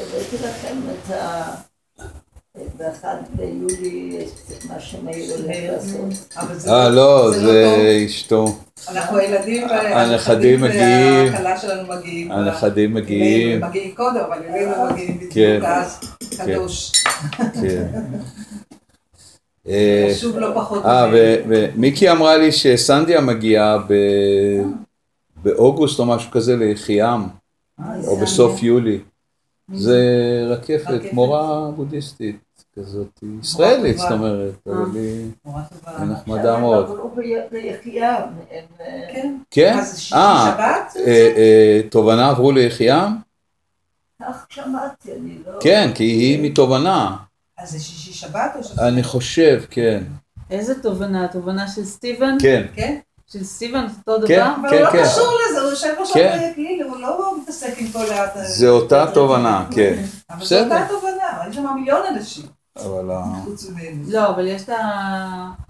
הבאתי לכם את ה... באחד ביולי, מה שמאיר הולך לעשות. אבל זה אה, לא, זה טוב. אשתו. אנחנו הילדים, הנכדים מגיעים. שלנו מגיעים. הנכדים מגיעים. מגיעים קודם, אבל אלינו מגיעים כן. בדיוק אז, קדוש. כן. אה, חשוב לא פחות. אה, ומיקי אמרה לי שסנדיה מגיעה ב- באוגוסט או משהו כזה ליחיעם, או בסוף יולי. זה רקפת. מורה בודהיסטית כזאת, ישראלית. זאת אומרת, אה. אבל היא נחמדה מאוד. ביחיעם. אה, כן. כן? אז שישי אה, שבת? תובנה עברו ליחיעם? כך שמעתי, אני לא... כן, כי היא מתובנה, אז זה שישי שבת או? אני חושב, כן. איזה תובנה? תובנה של סטיבן? כן, כן? של סטיבן זה אותו כן. דבר? אבל הוא לא כן. קשור לזה, יושב עכשיו כן. כאילו, לא מתעסק עם כל ה... זה אותה תובנה, כן. אבל זו. אותה תובנה, יש שם מיליון אנשים אבל ה... לא, אבל יש את ה...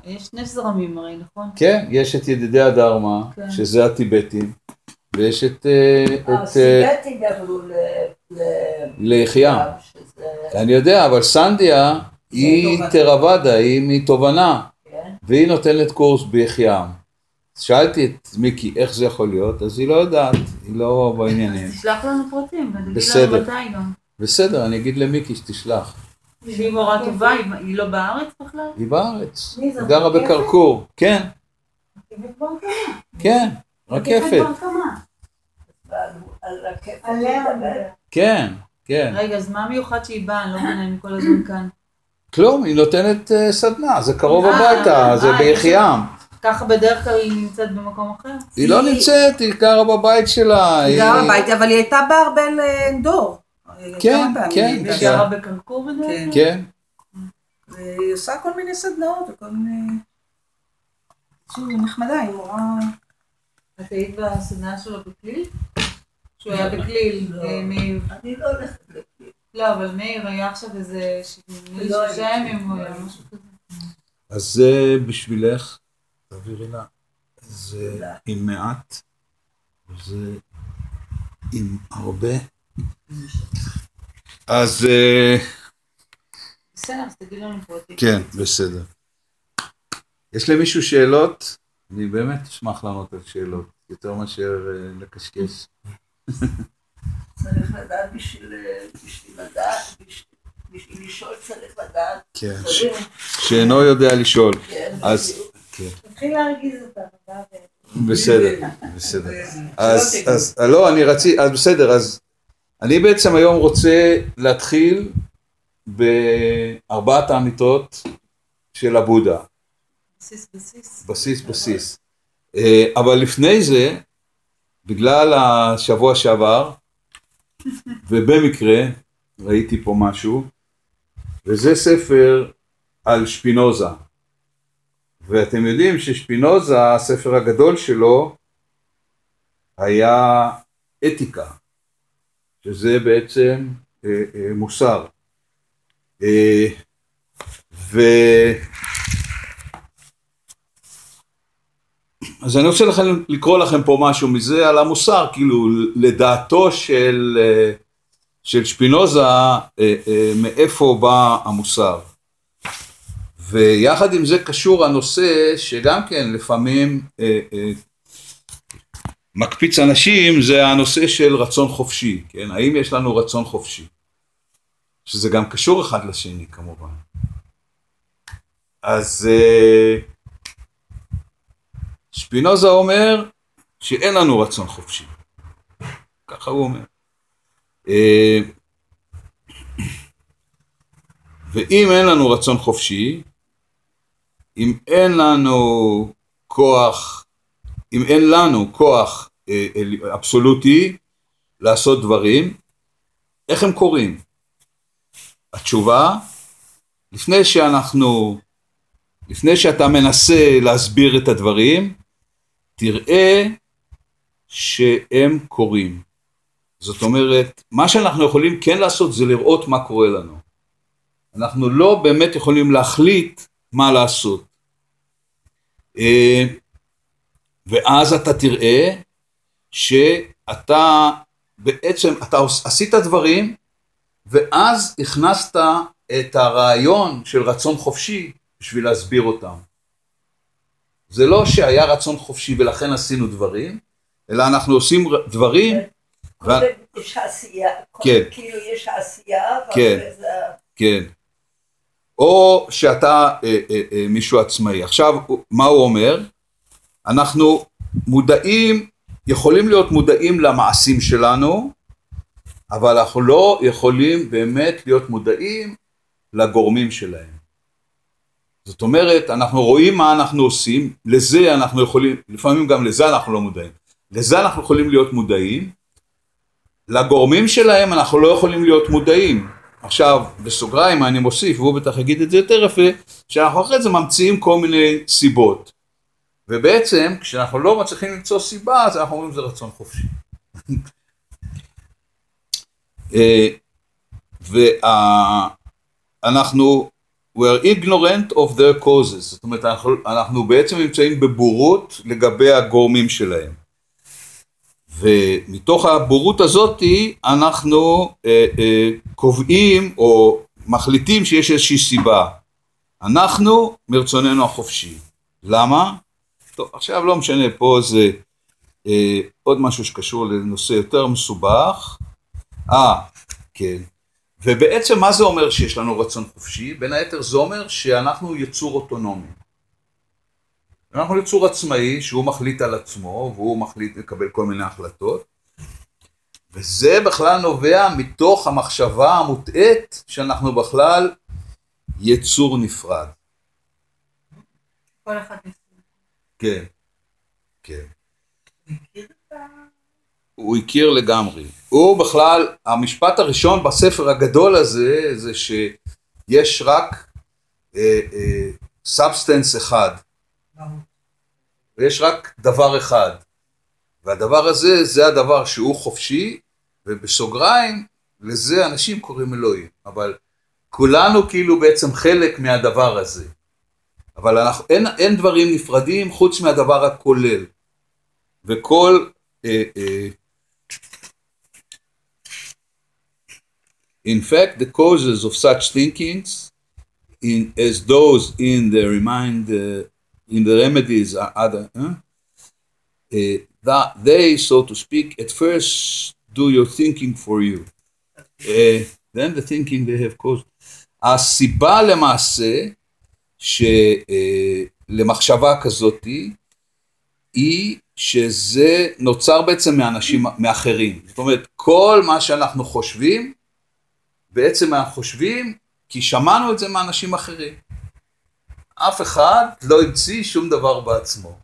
יש שני זרמים הרי, נכון? כן, יש את ידידי הדרמה, כן. שזה הטיבטים, ויש את... אה, את אה, הסיבטים עברו ל... ל- ליחיעם. שזה... אני יודע, אבל סנדיה היא. תרוודה, היא מתובנה, כן. והיא נותנת קורס ביחיעם. אז שאלתי את מיקי איך זה יכול להיות, אז היא לא יודעת, היא לא בעניינים. תשלח לנו פרטים ותגיד בסדר. לנו מתי גם. בסדר, אני אגיד למיקי שתשלח. שהיא מורה טובה, היא- לא בארץ בכלל? היא בארץ, היא גרה? בכרכור. כן, רכבת בר קמה. כן, רכבת רקפת. כן, כן. רגע, אז מה מיוחד שהיא באה? אני לא מבינה אם כל הזמן כאן. כלום, היא נותנת אה, סדנה, זה קרוב אה, הביתה, זה אה, ביחיעם. ככה בדרך כלל היא נמצאת במקום אחר? היא לא נמצאת, היא גרה בבית שלה. היא גרה בבית, אבל היא הייתה בארבל אה, דור. כן, כן, היא היא כן. גרה בכרכור בדרך כן. כלל? כן, והיא עושה כל מיני סדנאות וכל מיני... שוב, היא נחמדה, היא מורה... את היית בסדנה שלו בכליל? שהוא היה בכליל, לא. אה, מאיר. אני לא הולכת לכלי. לא, אבל מאיר היה עכשיו איזה שבעים- לא שלושה. ימים, הוא היה משהו כזה. אז זה בשבילך, תעבירי לה, זה. עם מעט, וזה עם הרבה. אז אה, בסדר, אז תגיד לנו פרטים. כן, בסדר. יש למישהו שאלות? אני באמת אשמח לענות על שאלות, יותר מאשר אה, לקשקש. צריך לדעת בשביל בשביל לדעת, בשביל- לשאול צריך לדעת. כן. שאינו יודע לשאול. כן, אז, תתחיל להרגיז אותנו. בסדר, בסדר. אז, לא, אני רציתי, אז בסדר, אז אני בעצם היום רוצה להתחיל בארבעת האמיתות של הבודה, בסיס בסיס. בסיס בסיס. אה, אבל לפני זה, בגלל השבוע שעבר, ובמקרה, ראיתי פה משהו, וזה ספר על שפינוזה. ואתם יודעים ששפינוזה, הספר הגדול שלו, היה אתיקה, שזה בעצם אה, אה, מוסר. אה, ו... אז אני רוצה לכם, לקרוא לכם פה משהו מזה על המוסר, כאילו לדעתו של, אה, של שפינוזה, אה, אה, מאיפה בא המוסר. ויחד עם זה קשור הנושא שגם כן לפעמים אה, אה, מקפיץ אנשים, זה הנושא של רצון חופשי, כן? האם יש לנו רצון חופשי? שזה גם קשור אחד לשני כמובן. אז אה, שפינוזה אומר שאין לנו רצון חופשי. ככה הוא אומר. אה, ואם אין לנו רצון חופשי, אם אין לנו כוח, אם אין לנו כוח אה, אה, אבסולוטי לעשות דברים, איך הם קורים? התשובה, לפני שאנחנו, לפני שאתה מנסה להסביר את הדברים, תראה שהם קורים. זאת אומרת, מה שאנחנו יכולים כן לעשות זה לראות מה קורה לנו. אנחנו לא באמת יכולים להחליט מה לעשות. אה, ואז אתה תראה שאתה בעצם, אתה עשית דברים ואז הכנסת את הרעיון של רצון חופשי בשביל להסביר אותם. זה לא שהיה רצון חופשי ולכן עשינו דברים, אלא אנחנו עושים דברים, קודם יש עשייה, כן. כאילו יש עשייה, כן. ואחרי זה... כן. או שאתה אה, אה, אה, מישהו עצמאי. עכשיו, מה הוא אומר? אנחנו מודעים, יכולים להיות מודעים למעשים שלנו, אבל אנחנו לא יכולים באמת להיות מודעים לגורמים שלהם. זאת אומרת, אנחנו רואים מה אנחנו עושים, לזה אנחנו יכולים, לפעמים גם לזה אנחנו לא מודעים. לזה אנחנו יכולים להיות מודעים, לגורמים שלהם אנחנו לא יכולים להיות מודעים. עכשיו, בסוגריים אני מוסיף, והוא בטח יגיד את זה יותר יפה, שאנחנו אחרי זה ממציאים כל מיני סיבות. ובעצם, כשאנחנו לא מצליחים למצוא סיבה, אז אנחנו אומרים זה רצון חופשי. אה, ואנחנו, we are ignorant of their causes, זאת אומרת, אנחנו, אנחנו בעצם נמצאים בבורות לגבי הגורמים שלהם. ומתוך הבורות הזאתי אנחנו אה, אה, קובעים או מחליטים שיש איזושהי סיבה. אנחנו מרצוננו החופשי. למה? טוב, עכשיו לא משנה, פה זה אה, עוד משהו שקשור לנושא יותר מסובך. אה, כן. ובעצם מה זה אומר שיש לנו רצון חופשי? בין היתר זה אומר שאנחנו יצור אוטונומי. אנחנו יצור עצמאי שהוא מחליט על עצמו והוא מחליט לקבל כל מיני החלטות וזה בכלל נובע מתוך המחשבה המוטעית שאנחנו בכלל יצור נפרד. כל אחד. כן, כן. הוא הכיר לגמרי. הוא בכלל, המשפט הראשון בספר הגדול הזה זה שיש רק substance אחד. ויש רק דבר אחד. והדבר הזה, זה הדבר שהוא חופשי, ובסוגריים, לזה אנשים קוראים אלוהים. אבל כולנו כאילו בעצם חלק מהדבר הזה. אבל אנחנו, אין, אין דברים נפרדים חוץ מהדבר הכולל. וכל... אה, אה, In fact, the causes of such thinkings, in, as those in the remind, uh, in the remedies are other, huh? uh, that they, so to speak, at first do your thinking for you. Uh, then the thinking they have caused. הסיבה למעשה שלמחשבה כזאתי היא שזה נוצר בעצם מאנשים, מאחרים. זאת אומרת, כל מה שאנחנו חושבים, בעצם אנחנו חושבים כי שמענו את זה מאנשים אחרים. אף אחד לא המציא שום דבר בעצמו.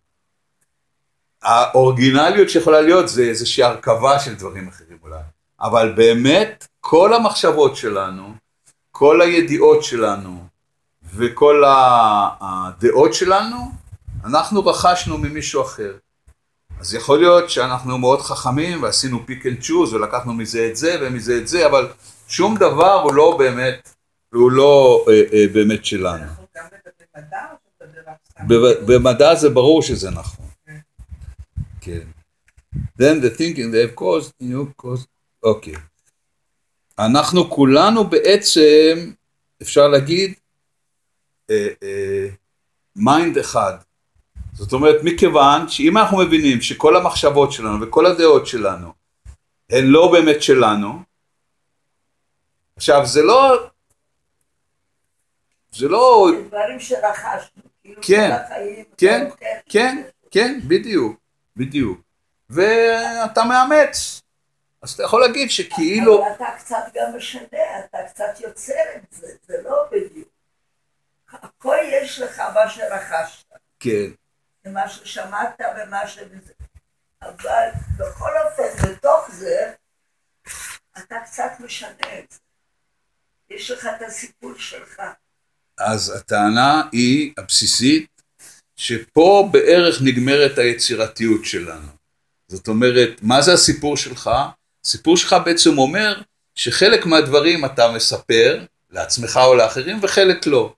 האורגינליות שיכולה להיות זה איזושהי הרכבה של דברים אחרים אולי. אבל באמת, כל המחשבות שלנו, כל הידיעות שלנו וכל הדעות שלנו, אנחנו רכשנו ממישהו אחר. אז יכול להיות שאנחנו מאוד חכמים ועשינו פיק אנד צ'וז ולקחנו מזה את זה ומזה את זה, אבל שום דבר הוא לא באמת, הוא לא אה, אה, באמת שלנו. רק סתם? במדע זה ברור שזה נכון. כן. Then the thinking they have caused, you know, caused, אוקיי. אנחנו כולנו בעצם, אפשר להגיד, מיינד אחד. זאת אומרת, מכיוון שאם אנחנו מבינים שכל המחשבות שלנו וכל הדעות שלנו הן לא באמת שלנו, עכשיו זה לא, זה לא דברים שרכשנו, כאילו כן, כן, כן, כן, בדיוק, בדיוק. ואתה מאמץ. אז אתה יכול להגיד שכאילו, אבל אתה קצת גם משנה, אתה קצת יוצר את זה, זה לא בדיוק. הכל יש לך מה שרכשת, כן, ומה ששמעת ומה ש... אבל בכל אופן, בתוך זה, אתה קצת משנה את זה. יש לך את הסיפור שלך. אז הטענה היא הבסיסית, שפה בערך נגמרת היצירתיות שלנו. זאת אומרת, מה זה הסיפור שלך? הסיפור שלך בעצם אומר שחלק מהדברים אתה מספר לעצמך או לאחרים וחלק לא.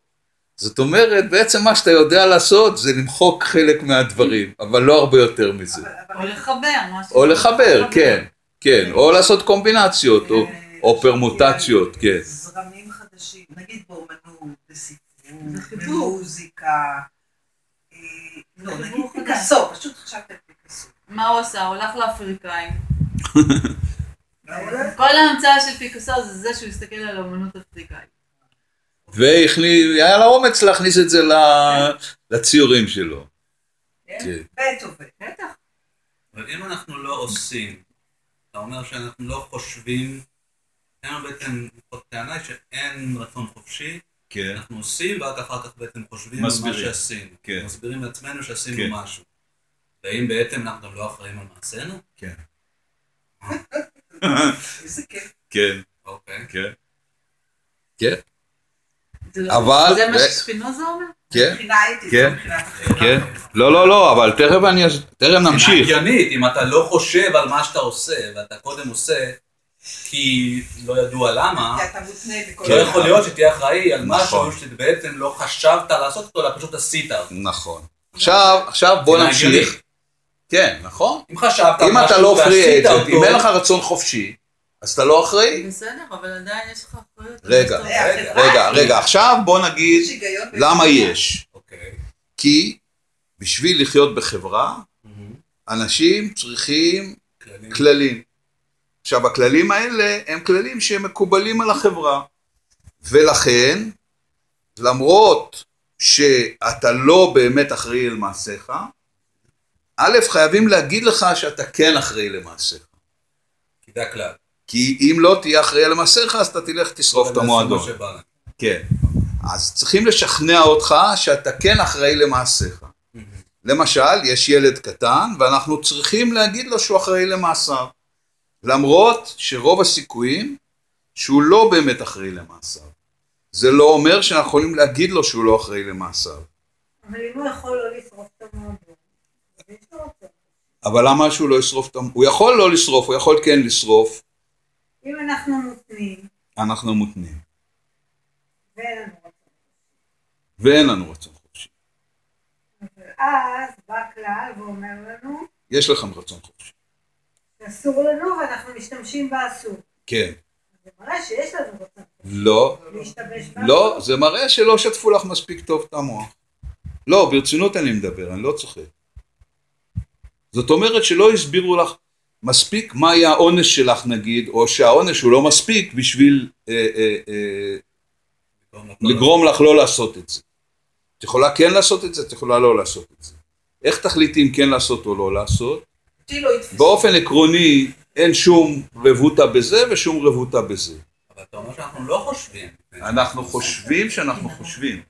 זאת אומרת, בעצם מה שאתה יודע לעשות זה למחוק חלק מהדברים, אבל לא הרבה יותר מזה. או לחבר. או לחבר, כן, כן, או לעשות קומבינציות, או... אה, או פרמוטציות, כן. זרמים חדשים, נגיד באומנות, בספרות, חיבור. במוזיקה. אה, לא, נגיד. פיקאסו, פשוט חשבתי על פיקאסו. מה הוא עשה? הוא הלך לאפריקאים. כל ההמצאה של פיקאסו זה זה שהוא הסתכל על האומנות האפריקאית. והיה לה אומץ להכניס את זה ל- לציורים שלו. כן. כן. בטהובן. בטח. אבל אם אנחנו לא עושים, אתה אומר שאנחנו לא חושבים, אין בעצם, הטענה היא שאין רצון חופשי, כן. אנחנו עושים ורק אחר כך בעצם חושבים על מה מסבירים. שעשינו. כן. מסבירים לעצמנו שעשינו כן. משהו. והאם בעצם אנחנו גם לא אחראים על מעשינו? כן. איזה כיף. כן. אוקיי. כן. כן. לא- אבל- זה מה ששפינוזה אומר? כן. מבחינה כן. לא. כן. לא, לא, לא, אבל תכף אני... תכף נמשיך. הגיונית, אם אתה לא חושב על מה שאתה עושה, ואתה קודם עושה כי לא ידוע למה, כי לא. יכול להיות שתהיה אחראי על נכון. משהו שבעצם לא חשבת לעשות אותו, אלא פשוט עשית. נכון. עכשיו, בוא נמשיך. כן, נכון. אם חשבת אם אתה לא פרי אג'נט, אם אין לך רצון חופשי, אז אתה לא אחראי. בסדר, אבל עדיין יש לך אחריות. רגע, עושה. רגע. רגע, עכשיו בוא נגיד למה. יש. אוקיי. כי בשביל לחיות בחברה, אנשים צריכים כללים. עכשיו, הכללים האלה הם כללים שהם מקובלים על החברה. ולכן, למרות שאתה לא באמת אחראי על מעשיך, א', חייבים להגיד לך שאתה כן אחראי למעשיך. כי זה הכלל. כי אם לא תהיה אחראי על מעשיך, אז אתה תלך תשרוף את המועדון. כן. אז צריכים לשכנע אותך שאתה כן אחראי למעשיך. למשל, יש ילד קטן, ואנחנו צריכים להגיד לו שהוא אחראי למעשיו. למרות שרוב הסיכויים שהוא לא באמת אחראי למעשיו. זה לא אומר שאנחנו יכולים להגיד לו שהוא לא אחראי למעשיו. אבל אם הוא יכול לא לשרוף את המועדון, אז יש לו רצון. אבל למה שהוא לא ישרוף את המ... הוא יכול לא לשרוף, הוא יכול כן לשרוף, אם אנחנו מותנים אנחנו מותנים. ואין לנו רצון, ואין לנו רצון חופשי. אבל אז בא כלל ואומר לנו יש לכם רצון חופשי. שאסור לנו ואנחנו משתמשים באסור. כן. זה מראה שיש לנו רצון לא, להשתמש באסור. לא, זה מראה שלא שטפו לך מספיק טוב את המוח. לא, ברצינות אני מדבר, אני לא צוחק. זאת אומרת שלא הסבירו לך מספיק מה היה העונש שלך נגיד, או שהעונש הוא לא מספיק בשביל אה, אה, אה, לגרום לך לא לעשות את זה. את יכולה כן לעשות את זה, את יכולה לא לעשות את זה. איך תחליטי אם כן לעשות או לא לעשות? אותי לא יתפסו. באופן עקרוני אין שום רבותא בזה ושום רבותא בזה. אבל אתה אומר שאנחנו לא חושבים. אנחנו חושבים שאנחנו חושבים.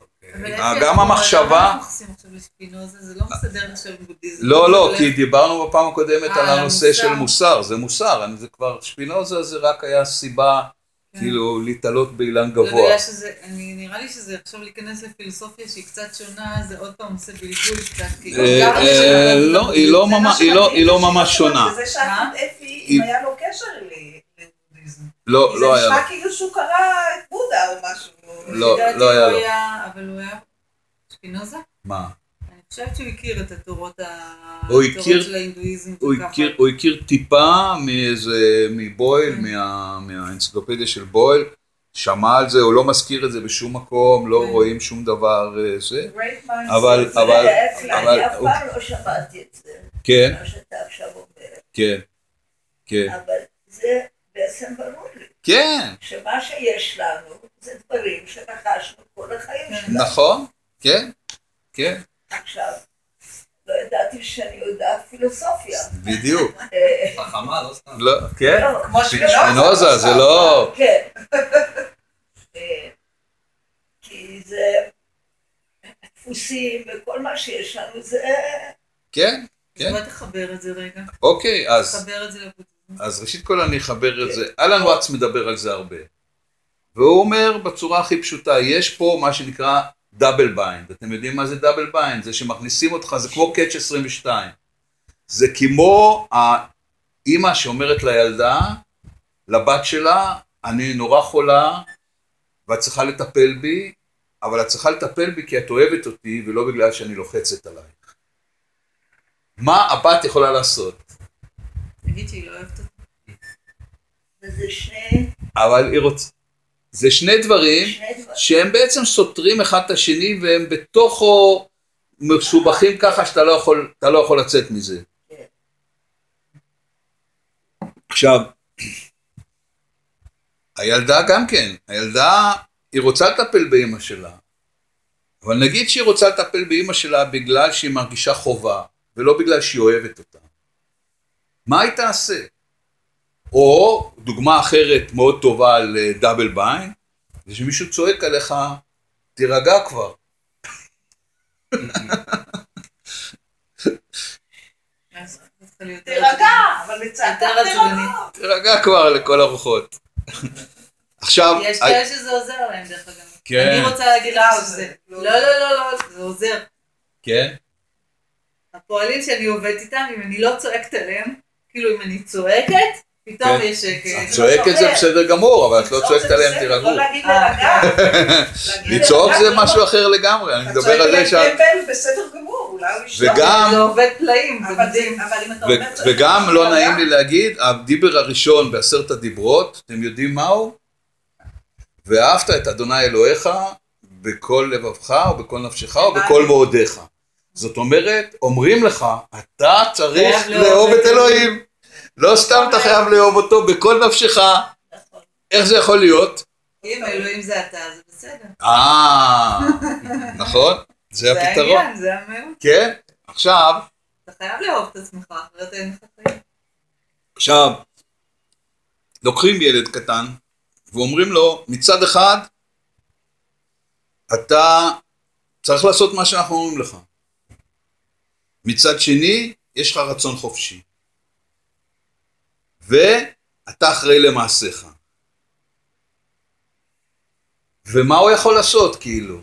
אוקיי. גם המחשבה- לא. לא, לא, כי דיברנו בפעם הקודמת אה, על הנושא. של מוסר, זה מוסר, אני- זה כבר, שפינוזה זה רק היה סיבה. כאילו, להתעלות באילן לא, גבוה. בגלל שזה, אני, נראה לי שזה עכשיו להיכנס לפילוסופיה שהיא קצת שונה, זה עוד פעם עושה בלבול קצת, כאילו. אה, גם אה, זה לא, היא לא זה ממש- היא לא- לא ממש הזמן שונה. מה? את אפי אם היה לו קשר לבודהיזם. לא, כי לא זה היה נשמע לו. כאילו שהוא קרא את בודה או משהו. לא, לא היה לו. אבל הוא היה שפינוזה? מה? חושבת שהוא הכיר את התורות של ההינדואיזם. הוא. הכיר, טיפה מאיזה, מבויל, כן. מה- מהאנציקלופדיה של בויל, שמע על זה, הוא לא מזכיר את זה בשום מקום, לא כן. רואים שום דבר אה, זה, אבל- אבל- אבל אני אף פעם לא שמעתי את זה, כן, מה שאתה עכשיו אומר, כן, כן, אבל זה בעצם ברור לי, כן, שמה שיש לנו זה דברים שרכשנו כל החיים שלנו. נכון, כן, כן, עכשיו, לא ידעתי שאני יודעת פילוסופיה. בדיוק, אה, חכמה, לא סתם. לא, כן, לא, כמו שפינוזה זה לא, כן. אה, כי זה דפוסים וכל מה שיש לנו זה... כן, כן, בוא תחבר את זה רגע. אוקיי, אז תחבר את זה. אז ראשית כל אני אחבר את זה, אלן וואטס מדבר על זה הרבה. והוא אומר בצורה הכי פשוטה, יש פה מה שנקרא double bind. אתם יודעים מה זה double bind? זה שמכניסים אותך, זה כמו Catch 22. זה כמו האימא שאומרת לילדה, לבת שלה, אני נורא חולה, ואת צריכה לטפל בי, אבל את צריכה לטפל בי כי את אוהבת אותי, ולא בגלל שאני לוחצת עלייך. מה הבת יכולה לעשות? תגיד שהיא לא אוהבת אותי. וזה שני, אבל היא רוצה... זה שני דברים. שהם בעצם סותרים אחד את השני והם בתוכו מסובכים ככה שאתה לא יכול, לא יכול לצאת מזה. כן. עכשיו, הילדה גם כן, הילדה, היא רוצה לטפל באימא שלה, אבל נגיד שהיא רוצה לטפל באימא שלה בגלל שהיא מרגישה חובה, ולא בגלל שהיא אוהבת אותה. מה היא תעשה? או דוגמה אחרת מאוד טובה על אה, דאבל ביין, זה שמישהו צועק עליך, תירגע כבר. תירגע, אבל עצבני. תירגע. תירגע כבר לכל הרוחות. עכשיו, יש כאלה שזה עוזר להם דרך אגב. כן. אני רוצה להגיד לך לא, שזה... זה לא, לא- לא, לא, לא, זה עוזר. כן, הפועלים שאני עובדת איתם, אם אני לא צועקת עליהם, כאילו אם אני צועקת, פתאום כן. יש שקט. את צועקת זה בסדר גמור, אבל את לא לצעוק צועקת עליהם, תירגעו. לא אה. להגיד לצעוק זה לא- משהו אחר לגמרי, אני מדבר על זה שאת... טמבל, בסדר גמור, אולי הוא ישתוק. זה עובד פלאים, זה מדהים. וגם לא נעים לי להגיד, הדיבר הראשון בעשרת הדיברות, אתם יודעים מהו? ואהבת את אדוני אלוהיך בכל לבבך ובכל נפשך ובכל מאודיך. זאת אומרת, אומרים לך, אתה צריך לאהוב את אלוהים. לא סתם אתה חייב לאהוב אותו בכל נפשך. נכון. איך זה יכול להיות? אם אלוהים זה אתה, זה בסדר. אה, נכון, זה זה הפתרון. העניין, זה המהות. כן, עכשיו, אתה חייב לאהוב את עצמך, אחרת אין לך חיים. עכשיו, לוקחים ילד קטן ואומרים לו, מצד אחד, אתה צריך לעשות מה שאנחנו אומרים לך. מצד שני, יש לך רצון חופשי. ואתה אחראי למעשיך. ומה הוא יכול לעשות, כאילו?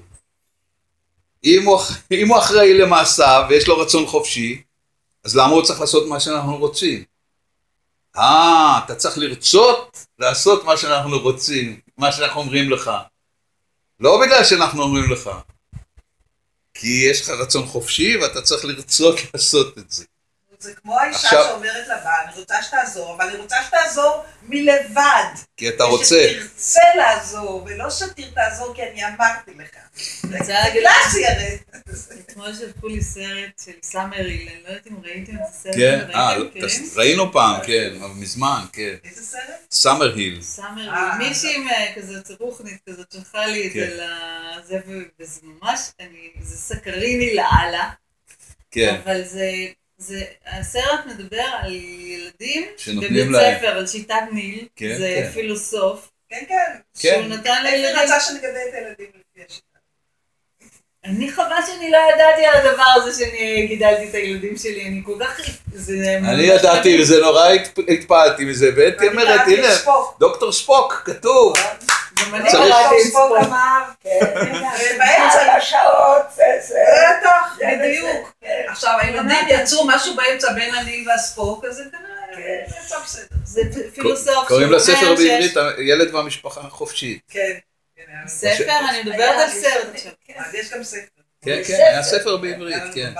אם הוא, אם הוא אחראי למעשיו ויש לו רצון חופשי, אז למה הוא צריך לעשות מה שאנחנו רוצים? אה, אתה צריך לרצות לעשות מה שאנחנו רוצים, מה שאנחנו אומרים לך. לא בגלל שאנחנו אומרים לך. כי יש לך רצון חופשי ואתה צריך לרצות לעשות את זה. זה כמו האישה עכשיו- שאומרת לבעל, אני רוצה שתעזור, אבל אני רוצה שתעזור מלבד. כי אתה רוצה. שתרצה לעזור, ולא שתעזור כי אני אמרתי לך. זה לך, קלאסי הרי. אתמול שלחו לי סרט של סאמר היל, אני לא יודעת אם ראיתם את הסרט. כן, אה? ראינו פעם, כן, מזמן, כן. איזה סרט? סאמר היל. סאמר אה, היל, מישהי עם אה, כזאת רוחנית כזאת שלחה לי את כן. זה לזה, ו- וזה ממש, אני- זה סקריני לאללה, כן, אבל זה, זה, הסרט מדבר על ילדים בבית. ספר, על שיטת ניל, כן, זה כן. פילוסוף, כן, כן. כן. שהוא נתן הייתי לילדים, רצה שנגדל את הילדים לפי השיטה. אני חבל שאני לא ידעתי על הדבר הזה שאני גידלתי את הילדים שלי, אני כל כך, זה אני ידעתי. וזה נורא התפ- התפעלתי מזה, והייתי אומרת, הנה. דוקטור ספוק, כתוב. גם אני קראתי כן, ובאמצע- על השעות, זה זה. בטח, בדיוק. כן. עכשיו הילדים יצרו משהו באמצע בין הניל והספוק, אז זה כנראה יצא בסדר. זה פילוסוף קוראים לספר בעברית הילד והמשפחה החופשית. כן. ספר, אני מדברת על סרט עכשיו. אז יש גם ספר. כן, כן, ספר. היה ספר בעברית, כן.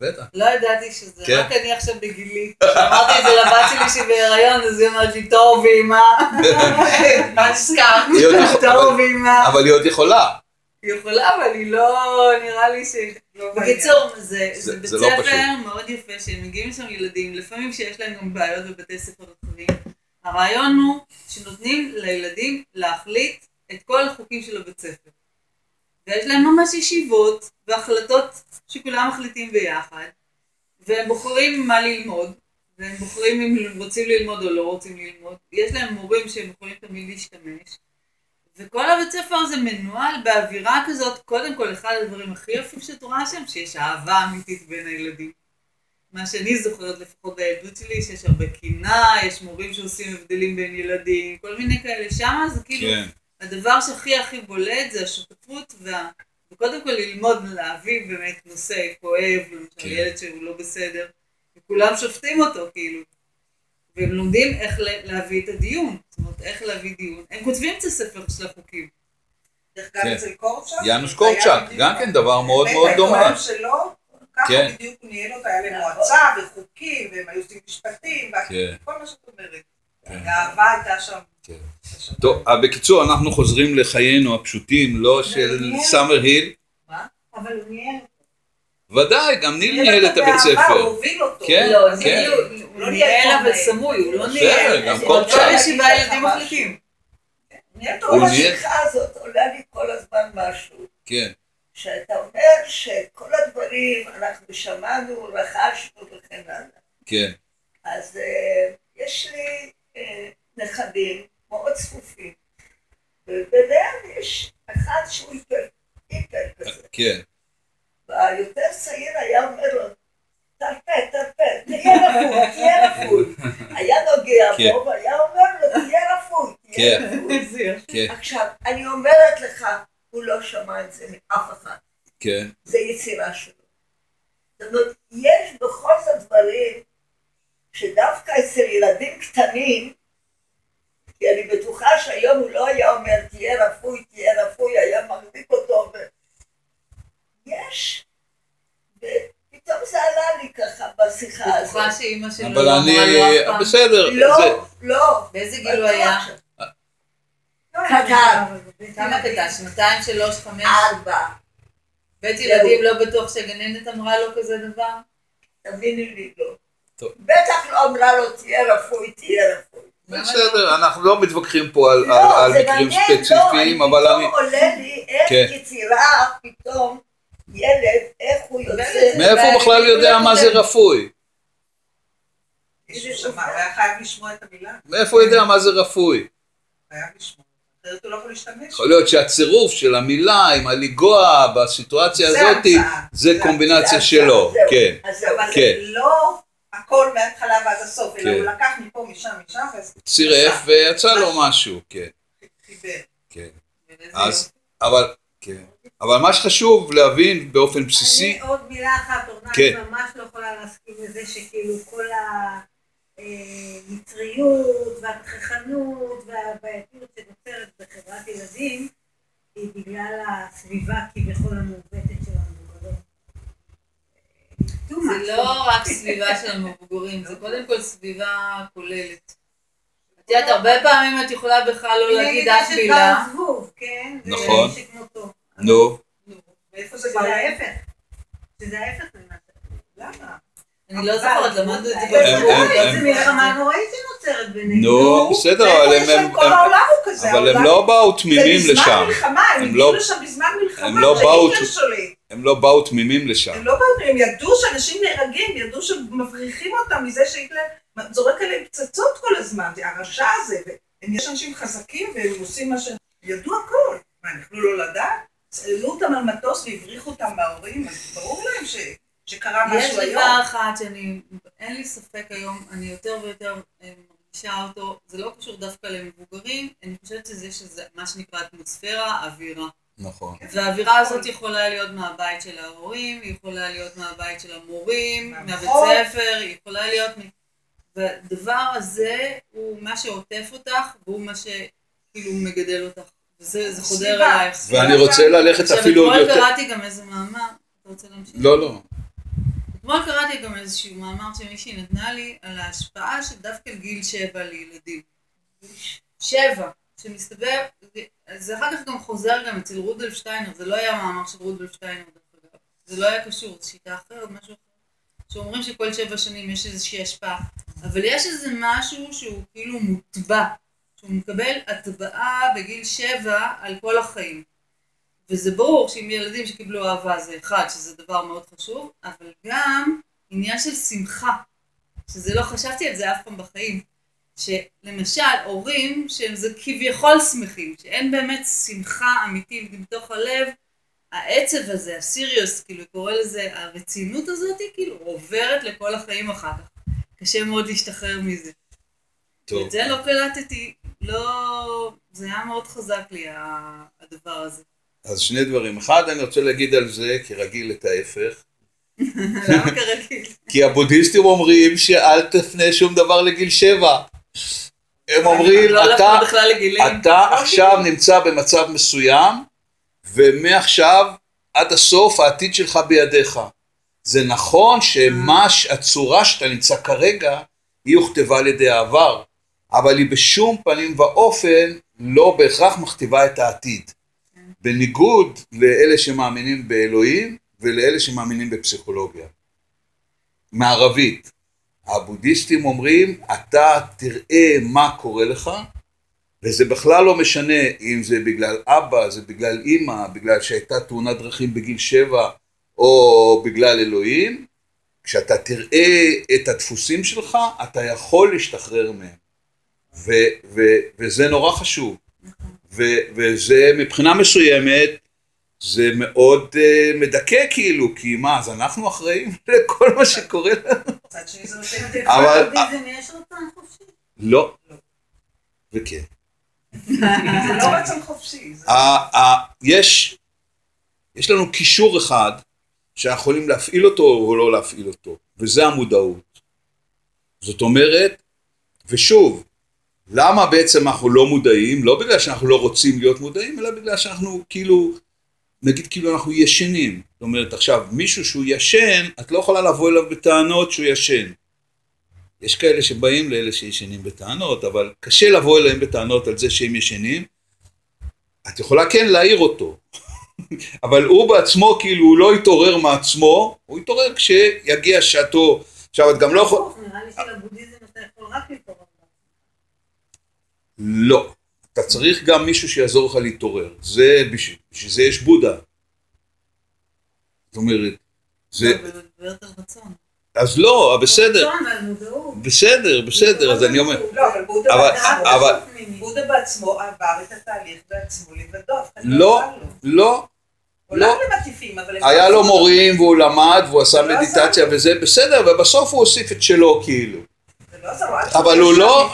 בטח. לא ידעתי שזה, כן. רק אני עכשיו בגילי. אמרתי את זה לבת שלי שהיא בהיריון, אז היא אומרת לי, טוב, ואמא. מה יכול- טוב, אבל- ואמא. אבל היא עוד יכולה. היא יכולה, אבל היא לא, נראה לי ש... לא בקיצור, זה זה- זה בית זה לא ספר. מאוד יפה, שהם מגיעים לשם ילדים, לפעמים שיש להם גם בעיות בבתי ספר רחבים. הרעיון הוא שנותנים לילדים להחליט את כל החוקים של הבית ספר. ויש להם ממש ישיבות והחלטות שכולם מחליטים ביחד, והם בוחרים מה ללמוד, והם בוחרים אם רוצים ללמוד או לא רוצים ללמוד. יש להם מורים שהם יכולים תמיד להשתמש. וכל הבית ספר הזה מנוהל באווירה כזאת, קודם כל אחד הדברים הכי יפים שאת רואה שם, שיש אהבה אמיתית בין הילדים. מה שאני זוכרת לפחות בילדות שלי, שיש הרבה קנאה, יש מורים שעושים הבדלים בין ילדים, כל מיני כאלה, שמה זה כאילו, כן, הדבר שהכי הכי בולט זה השותפות, וה... וקודם כל ללמוד להביא באמת נושא כואב, למשל כן. ילד שהוא לא בסדר, וכולם שופטים אותו כאילו. והם לומדים איך להביא את הדיון, זאת אומרת איך להביא דיון. הם כותבים את הספר של החוקים. דרך אגב, כן. אצל קורצ'אק. יאנוש קורצ'אק, גם כן דבר מאוד מאוד באמת, דומה. ההיגיון שלו, ככה כן. בדיוק הוא ניהל אותה, היה להם. מועצה וחוקים, והם היו עושים משפטים, כן. וכל מה שאת אומרת. הגאווה הייתה שם. כן. טוב, אה, בקיצור, אנחנו חוזרים לחיינו הפשוטים, לא של סאמר היל. אבל הוא ניהל ודאי, גם ניל ניהל את הבית הוא ספר. הוביל אותו. כן, לא, כן. הוא לא ניהל אבל סמוי, הוא לא בסדר, ניהל. גם הוא כל. ישיבה ילדים מחליטים. ניהל הוא אותו. ניהל- בשיחה הזאת עולה לי כל הזמן משהו. כן, שאתה אומר שכל הדברים אנחנו שמענו, רכשנו וכן הלאה. כן, אז אה, יש לי נכדים מאוד צפופים, וביניהם יש אחד שהוא היפר, היפר כזה. כן, והיותר צעיר היה אומר לו, תרפה, תרפה, תהיה רפוי, תהיה רפוי. היה נוגע כן. בו והיה אומר לו, תהיה רפוי, תהיה כן. רפוי. כן, עכשיו, אני אומרת לך, הוא לא שמע את זה מאף אחד. כן, זה יצירה שלו. זאת אומרת, יש בכל זאת דברים שדווקא אצל ילדים קטנים, כי אני בטוחה שהיום הוא לא היה אומר תהיה רפוי, תהיה רפוי, היה מחזיק אותו ו... יש, ופתאום זה עלה לי ככה בשיחה הזאת. בטוחה שאימא שלו אבל לא אני, אמרה לו אף פעם. בסדר, זה, לא, לא. באיזה גיל הוא היה? קטן. כמה קטן? שנתיים, שלוש, חמש? ארבע. בית ילדים לא בטוח שהגננת אמרה לו כזה דבר? תביני לי, לא. טוב. בטח לא אמרה לו תהיה רפוי, תהיה רפוי. בסדר, אנחנו לא מתווכחים פה על- לא, על על מקרים מעניין, ספציפיים, לא, אבל אני... פתאום עולה לי איך כן. יצירה, פתאום ילד, איך הוא יוצא. מאיפה הוא בכלל יודע מה זה רפוי? מישהו שמע, הוא היה חייב לשמוע את המילה. מאיפה הוא יודע מה זה רפוי? חייב לשמוע. אחרת הוא לא יכול להשתמש. יכול להיות שהצירוף של המילה עם הלגוע בסיטואציה הזאת. זה קומבינציה שלו. כן. אבל כן. זה לא הכל מההתחלה ועד הסוף, אלא כן. הוא לקח מפה, משם, משם, צירף ויצא לו משהו, כן. כן. אז. אבל, כן. אבל מה שחשוב להבין באופן בסיסי, אני עוד מילה אחת, אורנה, כן. אני ממש לא יכולה להסכים לזה שכאילו כל המצריות והתככנות והבעייתיות שנוצרת בחברת ילדים היא בגלל הסביבה כביכול המעוותת של המבוגרים. Too זה much. לא רק סביבה של המבוגרים, זה קודם כל סביבה כוללת. את יודעת, הרבה פעמים את יכולה בכלל לא להגיד אף מילה. זבוב, כן? זה נכון. נו, ואיפה זה בא? ההפך. שזה ההפך ממה. למה? אני לא זוכרת, למדנו את זה אבל הם- בבגרות. הם- זה מלחמה נוראית שנוצרת בינינו. נו, בסדר, אבל הם, כל העולם הוא כזה. אבל הם לא באו תמימים זה בזמן לשם, מלחמה, הם הגיעו לא- לשם בזמן מלחמה, הם לא שולט. הם לא באו תמימים לשם. הם לא באו, הם ידעו שאנשים נהרגים, ידעו שמבריחים אותם מזה שהיטלר זורק עליהם פצצות כל הזמן, זה הרשע הזה, והם יש אנשים חזקים והם עושים מה ש... ידעו הכל. מה, הם יכלו לא לדעת? העלו אותם על מטוס והבריחו אותם מההורים, אז ברור להם ש... שקרה יש משהו היום. דבר אחד שאני, אין לי ספק היום, אני יותר ויותר אה, מרגישה אותו, זה לא קשור דווקא למבוגרים, אני חושבת שזה שזה מה שנקרא אטמוספירה, אווירה. נכון. והאווירה הזאת יכולה להיות מהבית של ההורים, היא יכולה להיות מהבית של המורים, מהבית מהמחוז. ספר, היא יכולה להיות... והדבר הזה הוא מה שעוטף אותך, והוא מה שכאילו מגדל אותך. וזה זה חודר. אלייך. ואני רוצה ללכת עכשיו, אפילו עוד אתמול יותר... קראתי גם איזה מאמר, אתה רוצה להמשיך? לא, לא. אתמול קראתי גם איזשהו מאמר שמישהי נתנה לי על ההשפעה של דווקא גיל שבע לילדים. שבע, שמסתבר, זה- אחר כך גם חוזר גם אצל רודולף שטיינר, זה לא היה מאמר של רודולף שטיינר דרך אגב, זה לא היה קשור, זו שיטה אחרת, משהו אחר, שאומרים שכל שבע שנים יש איזושהי השפעה, אבל יש איזה משהו שהוא כאילו מוטבע, שהוא מקבל הטבעה בגיל שבע על כל החיים. וזה ברור שאם ילדים שקיבלו אהבה זה אחד, שזה דבר מאוד חשוב, אבל גם עניין של שמחה, שזה לא חשבתי על זה אף פעם בחיים. שלמשל, הורים שהם זה כביכול שמחים, שאין באמת שמחה אמיתית מתוך הלב, העצב הזה, הסיריוס, כאילו קורא לזה, הרצינות הזאת, כאילו עוברת לכל החיים אחר כך. קשה מאוד להשתחרר מזה. טוב. את זה לא קלטתי, לא... זה היה מאוד חזק לי, הדבר הזה. אז שני דברים. אחד, אני רוצה להגיד על זה, כרגיל, את ההפך. למה כרגיל? כי הבודהיסטים אומרים שאל תפנה שום דבר לגיל שבע. הם אומרים, לא אתה, לגילים. אתה עכשיו נמצא במצב מסוים, ומעכשיו עד הסוף העתיד שלך בידיך. זה נכון שמה, ש- הצורה שאתה נמצא כרגע, היא הוכתבה על ידי העבר, אבל היא בשום פנים ואופן לא בהכרח מכתיבה את העתיד. בניגוד לאלה שמאמינים באלוהים ולאלה שמאמינים בפסיכולוגיה. מערבית. הבודהיסטים אומרים, אתה תראה מה קורה לך, וזה בכלל לא משנה אם זה בגלל אבא, זה בגלל אימא, בגלל שהייתה תאונת דרכים בגיל שבע, או בגלל אלוהים, כשאתה תראה את הדפוסים שלך, אתה יכול להשתחרר מהם. וזה נורא חשוב. וזה מבחינה מסוימת, זה מאוד uh, מדכא כאילו, כי מה, אז אנחנו אחראים לכל מה שקורה לנו? מצד שני זה נותן את אבל- יש רצון חופשי? לא. וכן. זה לא רצון חופשי. זה- ה- ה- יש, יש לנו קישור אחד שאנחנו יכולים להפעיל אותו או לא להפעיל אותו, וזה המודעות. זאת אומרת, ושוב, למה בעצם אנחנו לא מודעים? לא בגלל שאנחנו לא רוצים להיות מודעים, אלא בגלל שאנחנו כאילו, נגיד כאילו אנחנו ישנים. זאת אומרת, עכשיו, מישהו שהוא ישן, את לא יכולה לבוא אליו בטענות שהוא ישן. יש כאלה שבאים לאלה שישנים בטענות, אבל קשה לבוא אליהם בטענות על זה שהם ישנים. את יכולה כן להעיר אותו, אבל הוא בעצמו כאילו הוא לא יתעורר מעצמו, הוא יתעורר כשיגיע שעתו. עכשיו את גם לא יכולה... נראה לי שלבודהיזם אתה יכול רק להתעורר. לא. אתה צריך גם מישהו שיעזור לך להתעורר. זה, בשביל בשביל זה יש בודה. זאת אומרת, זה... לא. אז לא, בסדר. בסדר, בסדר, אז אני אומר... לא, אבל בודה אבל- בעצמו- אבל- בודה בעצמו עבר את התהליך בעצמו לבדו. לא. לא. לא. לא. הם היה לא לו מורים והוא למד והוא עשה לא מדיטציה. וזה בסדר, ובסוף הוא הוסיף את שלו כאילו. לא אבל הוא לא-